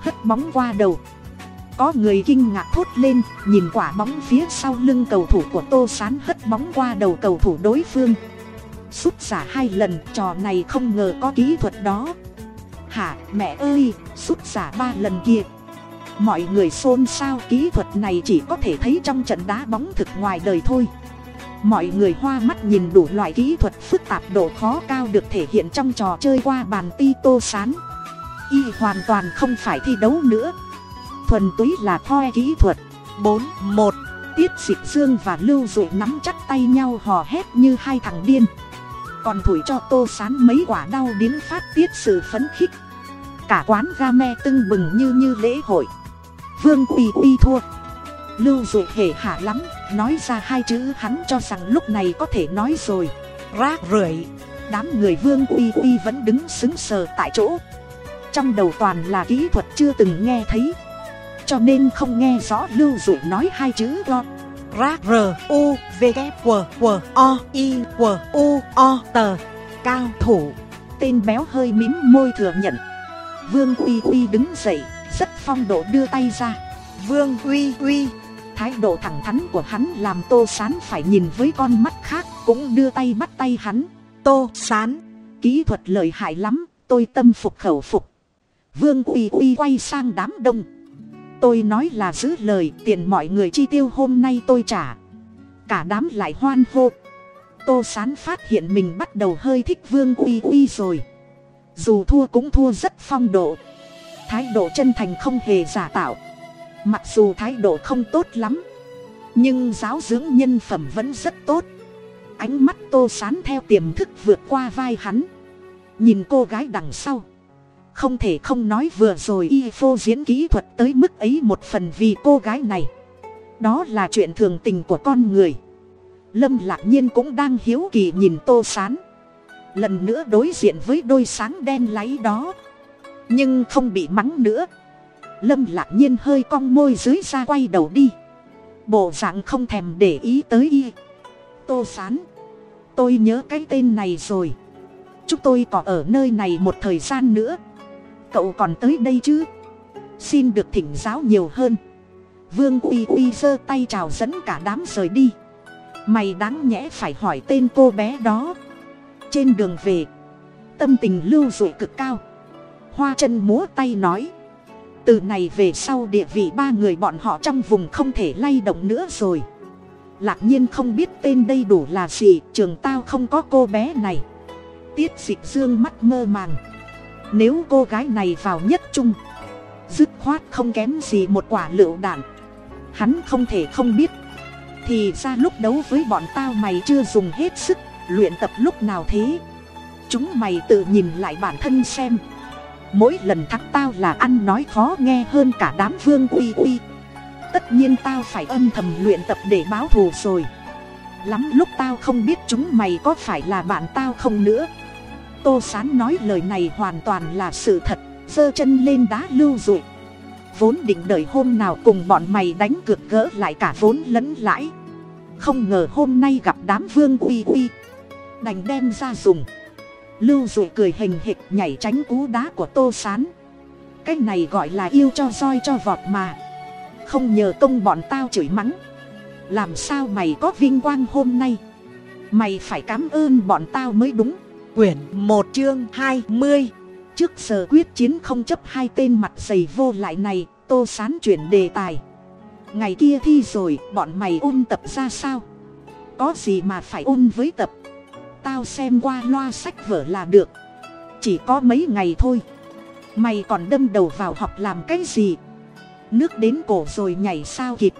Hất bóng qua đầu có người kinh ngạc thốt lên, nhìn quả bóng phía sau lưng cầu thủ của tô sán hất bóng qua đầu cầu thủ đối phương. Sút giả hai lần, trò này không ngờ có kỹ thuật đó. Hả, mẹ ơi, sút giả ba lần kia mọi người xôn xao, kỹ thuật này chỉ có thể thấy trong trận đá bóng thực ngoài đời thôi. Mọi người hoa mắt nhìn đủ loại kỹ thuật phức tạp độ khó cao được thể hiện trong trò chơi qua bàn ti tô sán. Y hoàn toàn không phải thi đấu nữa thuần túy là thoi kỹ thuật. Bốn, một, tiết dịch dương và lưu dụ nắm chắc tay nhau hò hét như hai thằng điên. Còn thủi cho tô sán mấy quả đau điếm phát tiết sự phấn khích. Cả quán ga me tưng bừng như như lễ hội. Vương uy uy thua. Lưu dụ hề hả lắm, nói ra hai chữ hắn cho rằng lúc này có thể nói rồi. Rác rưởi. Đám người vương uy uy vẫn đứng xứng sờ tại chỗ. Trong đầu toàn là kỹ thuật chưa từng nghe thấy cho nên không nghe rõ lưu dụ nói hai chữ lo rác r u v k q q o i q u o tờ cao thủ. Tên béo hơi mím môi thừa nhận. Vương uy uy đứng dậy rất phong độ đưa tay ra. Vương uy uy. Thái độ thẳng thắn của hắn làm tô sán phải nhìn với con mắt khác cũng đưa tay bắt tay hắn. Tô sán. Kỹ thuật lợi hại lắm tôi tâm phục khẩu phục. Vương uy uy quay sang đám đông tôi nói là giữ lời tiền mọi người chi tiêu hôm nay tôi trả. Cả đám lại hoan hô. Tô sán phát hiện mình bắt đầu hơi thích vương uy uy rồi. Dù thua cũng thua rất phong độ. Thái độ chân thành không hề giả tạo. Mặc dù thái độ không tốt lắm, nhưng giáo dưỡng nhân phẩm vẫn rất tốt. Ánh mắt tô sán theo tiềm thức vượt qua vai hắn. Nhìn cô gái đằng sau không thể không nói vừa rồi y phô diễn kỹ thuật tới mức ấy một phần vì cô gái này. Đó là chuyện thường tình của con người. Lâm lạc nhiên cũng đang hiếu kỳ nhìn tô sán. Lần nữa đối diện với đôi sáng đen láy đó. Nhưng không bị mắng nữa. Lâm lạc nhiên hơi cong môi dưới ra quay đầu đi. Bộ dạng không thèm để ý tới y. Tô sán, tôi nhớ cái tên này rồi. Chúng tôi có ở nơi này một thời gian nữa cậu còn tới đây chứ? Xin được thỉnh giáo nhiều hơn. Vương uy uy giơ tay chào dẫn cả đám rời đi. Mày đáng nhẽ phải hỏi tên cô bé đó. Trên đường về, tâm tình lưu dụi cực cao. Hoa chân múa tay nói, từ này về sau địa vị ba người bọn họ trong vùng không thể lay động nữa rồi. Lạc nhiên không biết tên đây đủ là gì, trường tao không có cô bé này. Tiết dịch dương mắt mơ màng nếu cô gái này vào nhất trung, dứt khoát không kém gì một quả lựu đạn. Hắn không thể không biết. Thì ra lúc đấu với bọn tao mày chưa dùng hết sức, luyện tập lúc nào thế? Chúng mày tự nhìn lại bản thân xem. Mỗi lần thắng tao là ăn nói khó nghe hơn cả đám vương uy uy. Tất nhiên tao phải âm thầm luyện tập để báo thù rồi. Lắm lúc tao không biết chúng mày có phải là bạn tao không nữa tô sán nói lời này hoàn toàn là sự thật, giơ chân lên đá lưu dụi vốn định đợi hôm nào cùng bọn mày đánh cược gỡ lại cả vốn lẫn lãi. Không ngờ hôm nay gặp đám vương uy uy. Đành đem ra dùng. Lưu dụi cười hình hịch nhảy tránh cú đá của tô sán. Cái này gọi là yêu cho roi cho vọt mà. Không nhờ công bọn tao chửi mắng. Làm sao mày có vinh quang hôm nay? Mày phải cảm ơn bọn tao mới đúng quyển một chương hai mươi. Trước giờ quyết chiến không chấp hai tên mặt dày vô lại này, tô sán chuyển đề tài. Ngày kia thi rồi, bọn mày ôn tập ra sao? Có gì mà phải ôn với tập? Tao xem qua loa sách vở là được. Chỉ có mấy ngày thôi. Mày còn đâm đầu vào học làm cái gì? Nước đến cổ rồi nhảy sao kịp?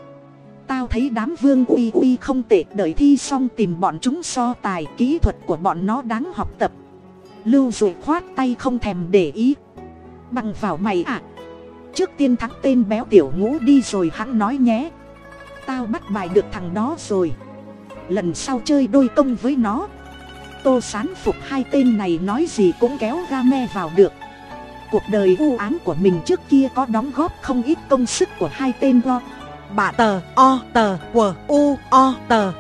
Tao thấy đám vương uy uy không tệ, đợi thi xong tìm bọn chúng so tài, kỹ thuật của bọn nó đáng học tập. Lưu rồi khoát tay không thèm để ý. Bằng vào mày ạ. À. trước tiên thắng tên béo tiểu ngũ đi rồi hắn nói nhé. Tao bắt bài được thằng đó rồi. Lần sau chơi đôi công với nó. Tô sán phục hai tên này nói gì cũng kéo ga me vào được. Cuộc đời u ám của mình trước kia có đóng góp không ít công sức của hai tên go bà tờ, o tờ, quờ, u, o tờ.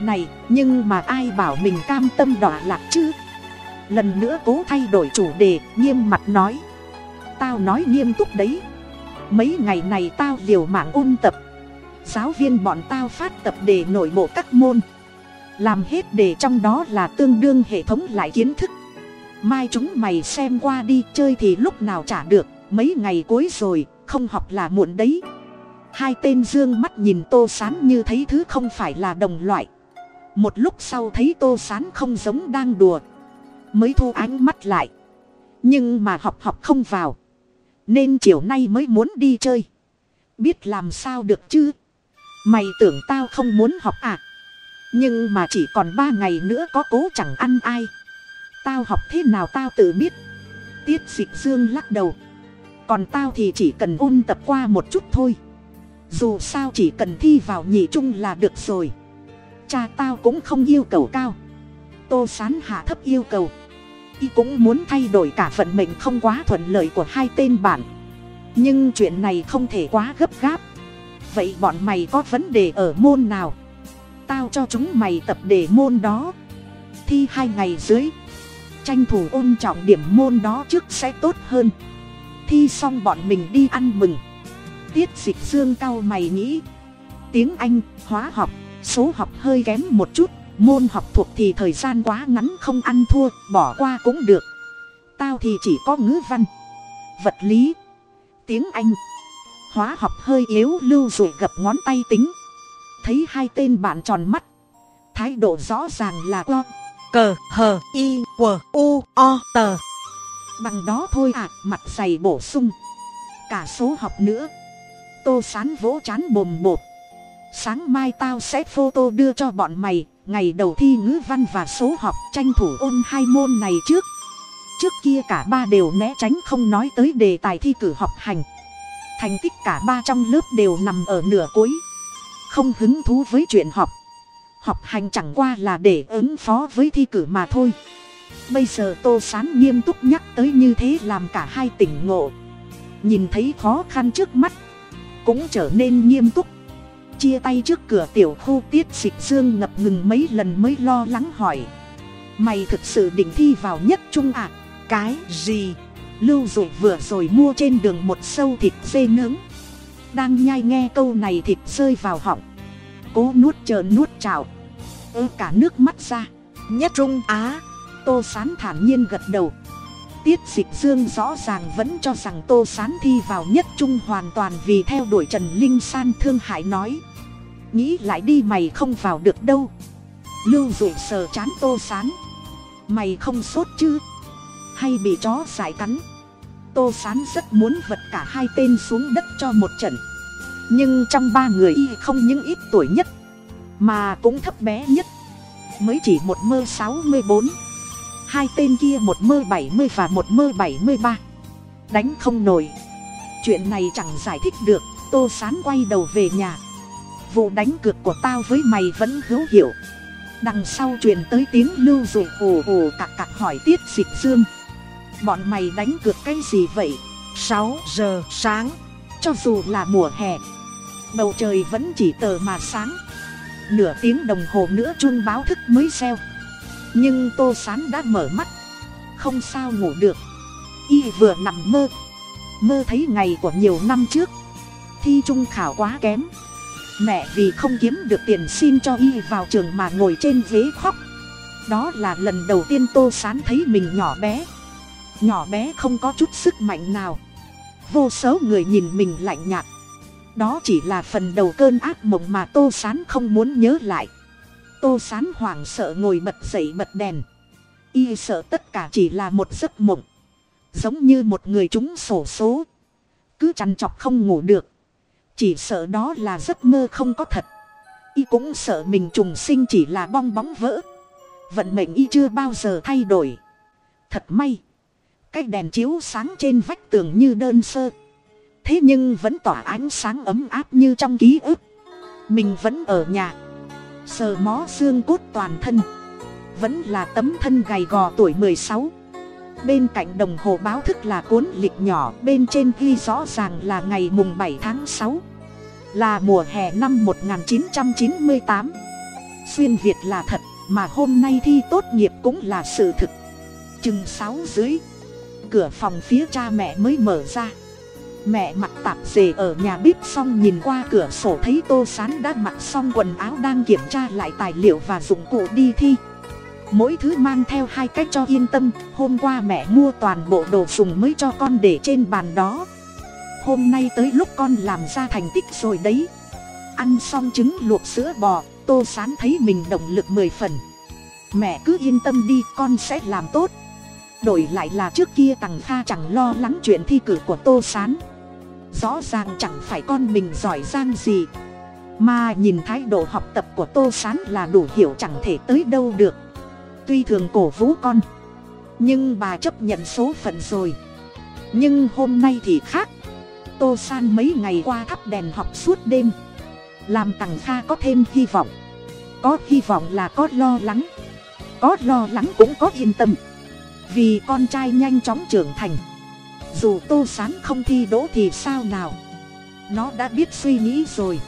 Này, nhưng mà ai bảo mình cam tâm đọa lạc chứ? Lần nữa cố thay đổi chủ đề, nghiêm mặt nói. Tao nói nghiêm túc đấy. Mấy ngày này tao liều mạng ôn tập. Giáo viên bọn tao phát tập đề nội bộ các môn. Làm hết đề trong đó là tương đương hệ thống lại kiến thức. Mai chúng mày xem qua đi, chơi thì lúc nào trả được. Mấy ngày cuối rồi, không học là muộn đấy hai tên dương mắt nhìn tô sán như thấy thứ không phải là đồng loại. Một lúc sau thấy tô sán không giống đang đùa, mới thu ánh mắt lại. Nhưng mà học học không vào, nên chiều nay mới muốn đi chơi. Biết làm sao được chứ? Mày tưởng tao không muốn học à? Nhưng mà chỉ còn ba ngày nữa có cố chẳng ăn ai. Tao học thế nào tao tự biết. Tiết dịch dương lắc đầu. Còn tao thì chỉ cần ôn tập qua một chút thôi dù sao chỉ cần thi vào nhị trung là được rồi. Cha tao cũng không yêu cầu cao. Tô sán hạ thấp yêu cầu. Y cũng muốn thay đổi cả vận mệnh không quá thuận lợi của hai tên bạn. Nhưng chuyện này không thể quá gấp gáp. Vậy bọn mày có vấn đề ở môn nào? Tao cho chúng mày tập đề môn đó. Thi hai ngày dưới. Tranh thủ ôn trọng điểm môn đó trước sẽ tốt hơn. Thi xong bọn mình đi ăn mừng tiết dịch dương cao mày nghĩ. Tiếng anh hóa học số học hơi kém một chút môn học thuộc thì thời gian quá ngắn không ăn thua bỏ qua cũng được. Tao thì chỉ có ngữ văn vật lý tiếng anh. Hóa học hơi yếu lưu rồi gập ngón tay tính. Thấy hai tên bạn tròn mắt. Thái độ rõ ràng là co cờ hờ i q u o tờ. Bằng đó thôi à mặt dày bổ sung. Cả số học nữa tô sán vỗ chán bồm bột sáng mai tao sẽ photo đưa cho bọn mày, ngày đầu thi ngữ văn và số học, tranh thủ ôn hai môn này trước. Trước kia cả ba đều né tránh không nói tới đề tài thi cử học hành. Thành tích cả ba trong lớp đều nằm ở nửa cuối. Không hứng thú với chuyện học. Học hành chẳng qua là để ứng phó với thi cử mà thôi. Bây giờ tô sán nghiêm túc nhắc tới như thế làm cả hai tỉnh ngộ. Nhìn thấy khó khăn trước mắt cũng trở nên nghiêm túc. Chia tay trước cửa tiểu khu tiết dịch dương ngập ngừng mấy lần mới lo lắng hỏi. Mày thực sự định thi vào nhất trung ạ à? cái gì? Lưu dụ vừa rồi mua trên đường một sâu thịt dê nướng. Đang nhai nghe câu này thịt rơi vào họng. Cố nuốt chờ nuốt trào ơ, cả nước mắt ra. Nhất trung á. Tô sán thản nhiên gật đầu tiết dịch dương rõ ràng vẫn cho rằng tô sán thi vào nhất trung hoàn toàn vì theo đuổi trần linh san thương hại nói. Nghĩ lại đi mày không vào được đâu. Lưu dụ sờ chán tô sán. Mày không sốt chứ? Hay bị chó giải cắn? Tô sán rất muốn vật cả hai tên xuống đất cho một trận. Nhưng trong ba người y không những ít tuổi nhất, mà cũng thấp bé nhất. Mới chỉ một mơ sáu mươi bốn hai tên kia một mơ bảy mươi và một mơ bảy mươi ba. Đánh không nổi. Chuyện này chẳng giải thích được. Tô sán quay đầu về nhà. Vụ đánh cược của tao với mày vẫn hữu hiệu. Đằng sau truyền tới tiếng lưu rồi ồ ồ cạc cạc hỏi tiết dịch dương. Bọn mày đánh cược cái gì vậy? Sáu giờ sáng. Cho dù là mùa hè, bầu trời vẫn chỉ tờ mà sáng. Nửa tiếng đồng hồ nữa chuông báo thức mới xeo nhưng tô sán đã mở mắt. Không sao ngủ được. Y vừa nằm mơ. Mơ thấy ngày của nhiều năm trước. Thi trung khảo quá kém. Mẹ vì không kiếm được tiền xin cho y vào trường mà ngồi trên ghế khóc. Đó là lần đầu tiên tô sán thấy mình nhỏ bé. Nhỏ bé không có chút sức mạnh nào. Vô số người nhìn mình lạnh nhạt. Đó chỉ là phần đầu cơn ác mộng mà tô sán không muốn nhớ lại tô sán hoảng sợ ngồi bật dậy bật đèn. Y sợ tất cả chỉ là một giấc mộng. Giống như một người trúng sổ số. Cứ chằn chọc không ngủ được. Chỉ sợ đó là giấc mơ không có thật. Y cũng sợ mình trùng sinh chỉ là bong bóng vỡ. Vận mệnh y chưa bao giờ thay đổi. Thật may, cái đèn chiếu sáng trên vách tường như đơn sơ. Thế nhưng vẫn tỏa ánh sáng ấm áp như trong ký ức. Mình vẫn ở nhà sờ mó xương cốt toàn thân. Vẫn là tấm thân gầy gò tuổi mười sáu. Bên cạnh đồng hồ báo thức là cuốn lịch nhỏ, bên trên ghi rõ ràng là ngày mùng bảy tháng sáu. Là mùa hè năm một nghìn chín trăm chín mươi tám. Xuyên việt là thật, mà hôm nay thi tốt nghiệp cũng là sự thực. Chừng sáu dưới cửa phòng phía cha mẹ mới mở ra mẹ mặc tạp dề ở nhà bếp xong nhìn qua cửa sổ thấy tô sán đã mặc xong quần áo đang kiểm tra lại tài liệu và dụng cụ đi thi. Mỗi thứ mang theo hai cách cho yên tâm, hôm qua mẹ mua toàn bộ đồ dùng mới cho con để trên bàn đó. Hôm nay tới lúc con làm ra thành tích rồi đấy. Ăn xong trứng luộc sữa bò, tô sán thấy mình động lực mười phần. Mẹ cứ yên tâm đi, con sẽ làm tốt. Đổi lại là trước kia tằng kha chẳng lo lắng chuyện thi cử của tô sán rõ ràng chẳng phải con mình giỏi giang gì. Mà nhìn thái độ học tập của tô s á n là đủ hiểu chẳng thể tới đâu được. Tuy thường cổ vũ con, nhưng bà chấp nhận số phận rồi. Nhưng hôm nay thì khác. Tô san mấy ngày qua thắp đèn học suốt đêm. Làm tằng kha có thêm hy vọng. Có hy vọng là có lo lắng. Có lo lắng cũng có yên tâm. Vì con trai nhanh chóng trưởng thành dù tô sán không thi đỗ thì sao nào? Nó đã biết suy nghĩ rồi.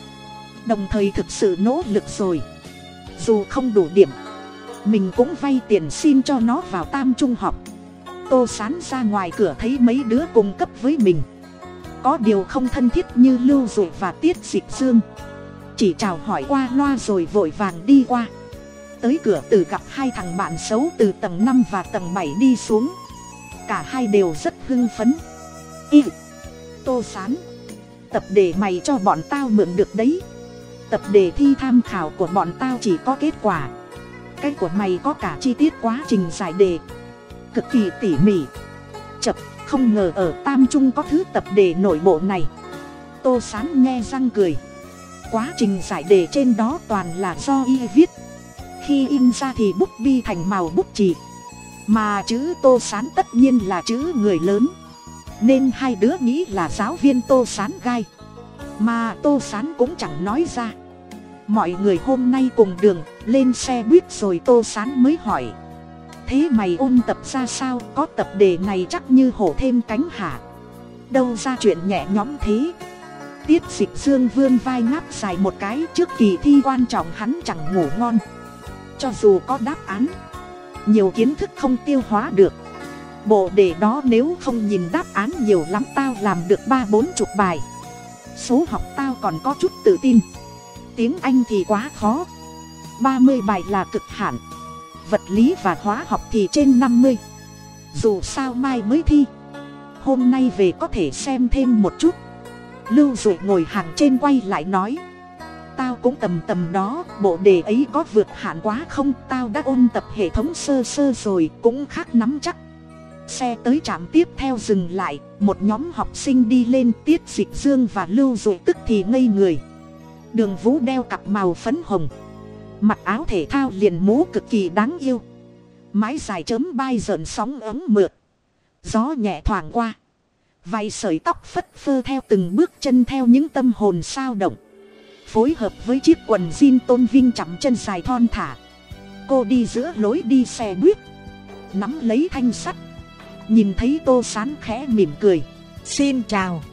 Đồng thời thực sự nỗ lực rồi. Dù không đủ điểm, mình cũng vay tiền xin cho nó vào tam trung học. Tô sán ra ngoài cửa thấy mấy đứa cùng cấp với mình. Có điều không thân thiết như lưu dụ và tiết dịch dương. Chỉ chào hỏi qua loa rồi vội vàng đi qua. Tới cửa từ gặp hai thằng bạn xấu từ tầng năm và tầng bảy đi xuống cả hai đều rất hưng phấn. Y, tô sán, tập đề mày cho bọn tao mượn được đấy. Tập đề thi tham khảo của bọn tao chỉ có kết quả. Cái của mày có cả chi tiết quá trình giải đề. Cực kỳ tỉ mỉ. Chập, không ngờ ở tam trung có thứ tập đề nội bộ này. Tô sán nghe răng cười. Quá trình giải đề trên đó toàn là do y viết. Khi in ra thì bút bi thành màu bút chì mà chữ tô sán tất nhiên là chữ người lớn. Nên hai đứa nghĩ là giáo viên tô sán gai. Mà tô sán cũng chẳng nói ra. Mọi người hôm nay cùng đường, lên xe buýt rồi tô sán mới hỏi. Thế mày ôn tập ra sao? Có tập đề này chắc như hổ thêm cánh hả? Đâu ra chuyện nhẹ nhõm thế? Tiết dịch dương vươn vai ngáp dài một cái trước kỳ thi quan trọng hắn chẳng ngủ ngon. Cho dù có đáp án nhiều kiến thức không tiêu hóa được. Bộ đề đó nếu không nhìn đáp án nhiều lắm tao làm được ba bốn chục bài. Số học tao còn có chút tự tin. Tiếng anh thì quá khó. Ba mươi bài là cực hạn. Vật lý và hóa học thì trên năm mươi. Dù sao mai mới thi. Hôm nay về có thể xem thêm một chút. Lưu dụ ngồi hàng trên quay lại nói tao cũng tầm tầm đó, bộ đề ấy có vượt hạn quá không? Tao đã ôn tập hệ thống sơ sơ rồi, cũng khác nắm chắc. Xe tới trạm tiếp theo dừng lại, một nhóm học sinh đi lên tiết dịch dương và lưu dụ tức thì ngây người. Đường vũ đeo cặp màu phấn hồng. Mặc áo thể thao liền mũ cực kỳ đáng yêu. Mái dài chớm bay rợn sóng ấm mượt. Gió nhẹ thoảng qua. Vài sợi tóc phất phơ theo từng bước chân theo những tâm hồn sao động phối hợp với chiếc quần jean tôn vinh chậm chân dài thon thả. Cô đi giữa lối đi xe buýt, nắm lấy thanh sắt, nhìn thấy tô sán khẽ mỉm cười. Xin chào.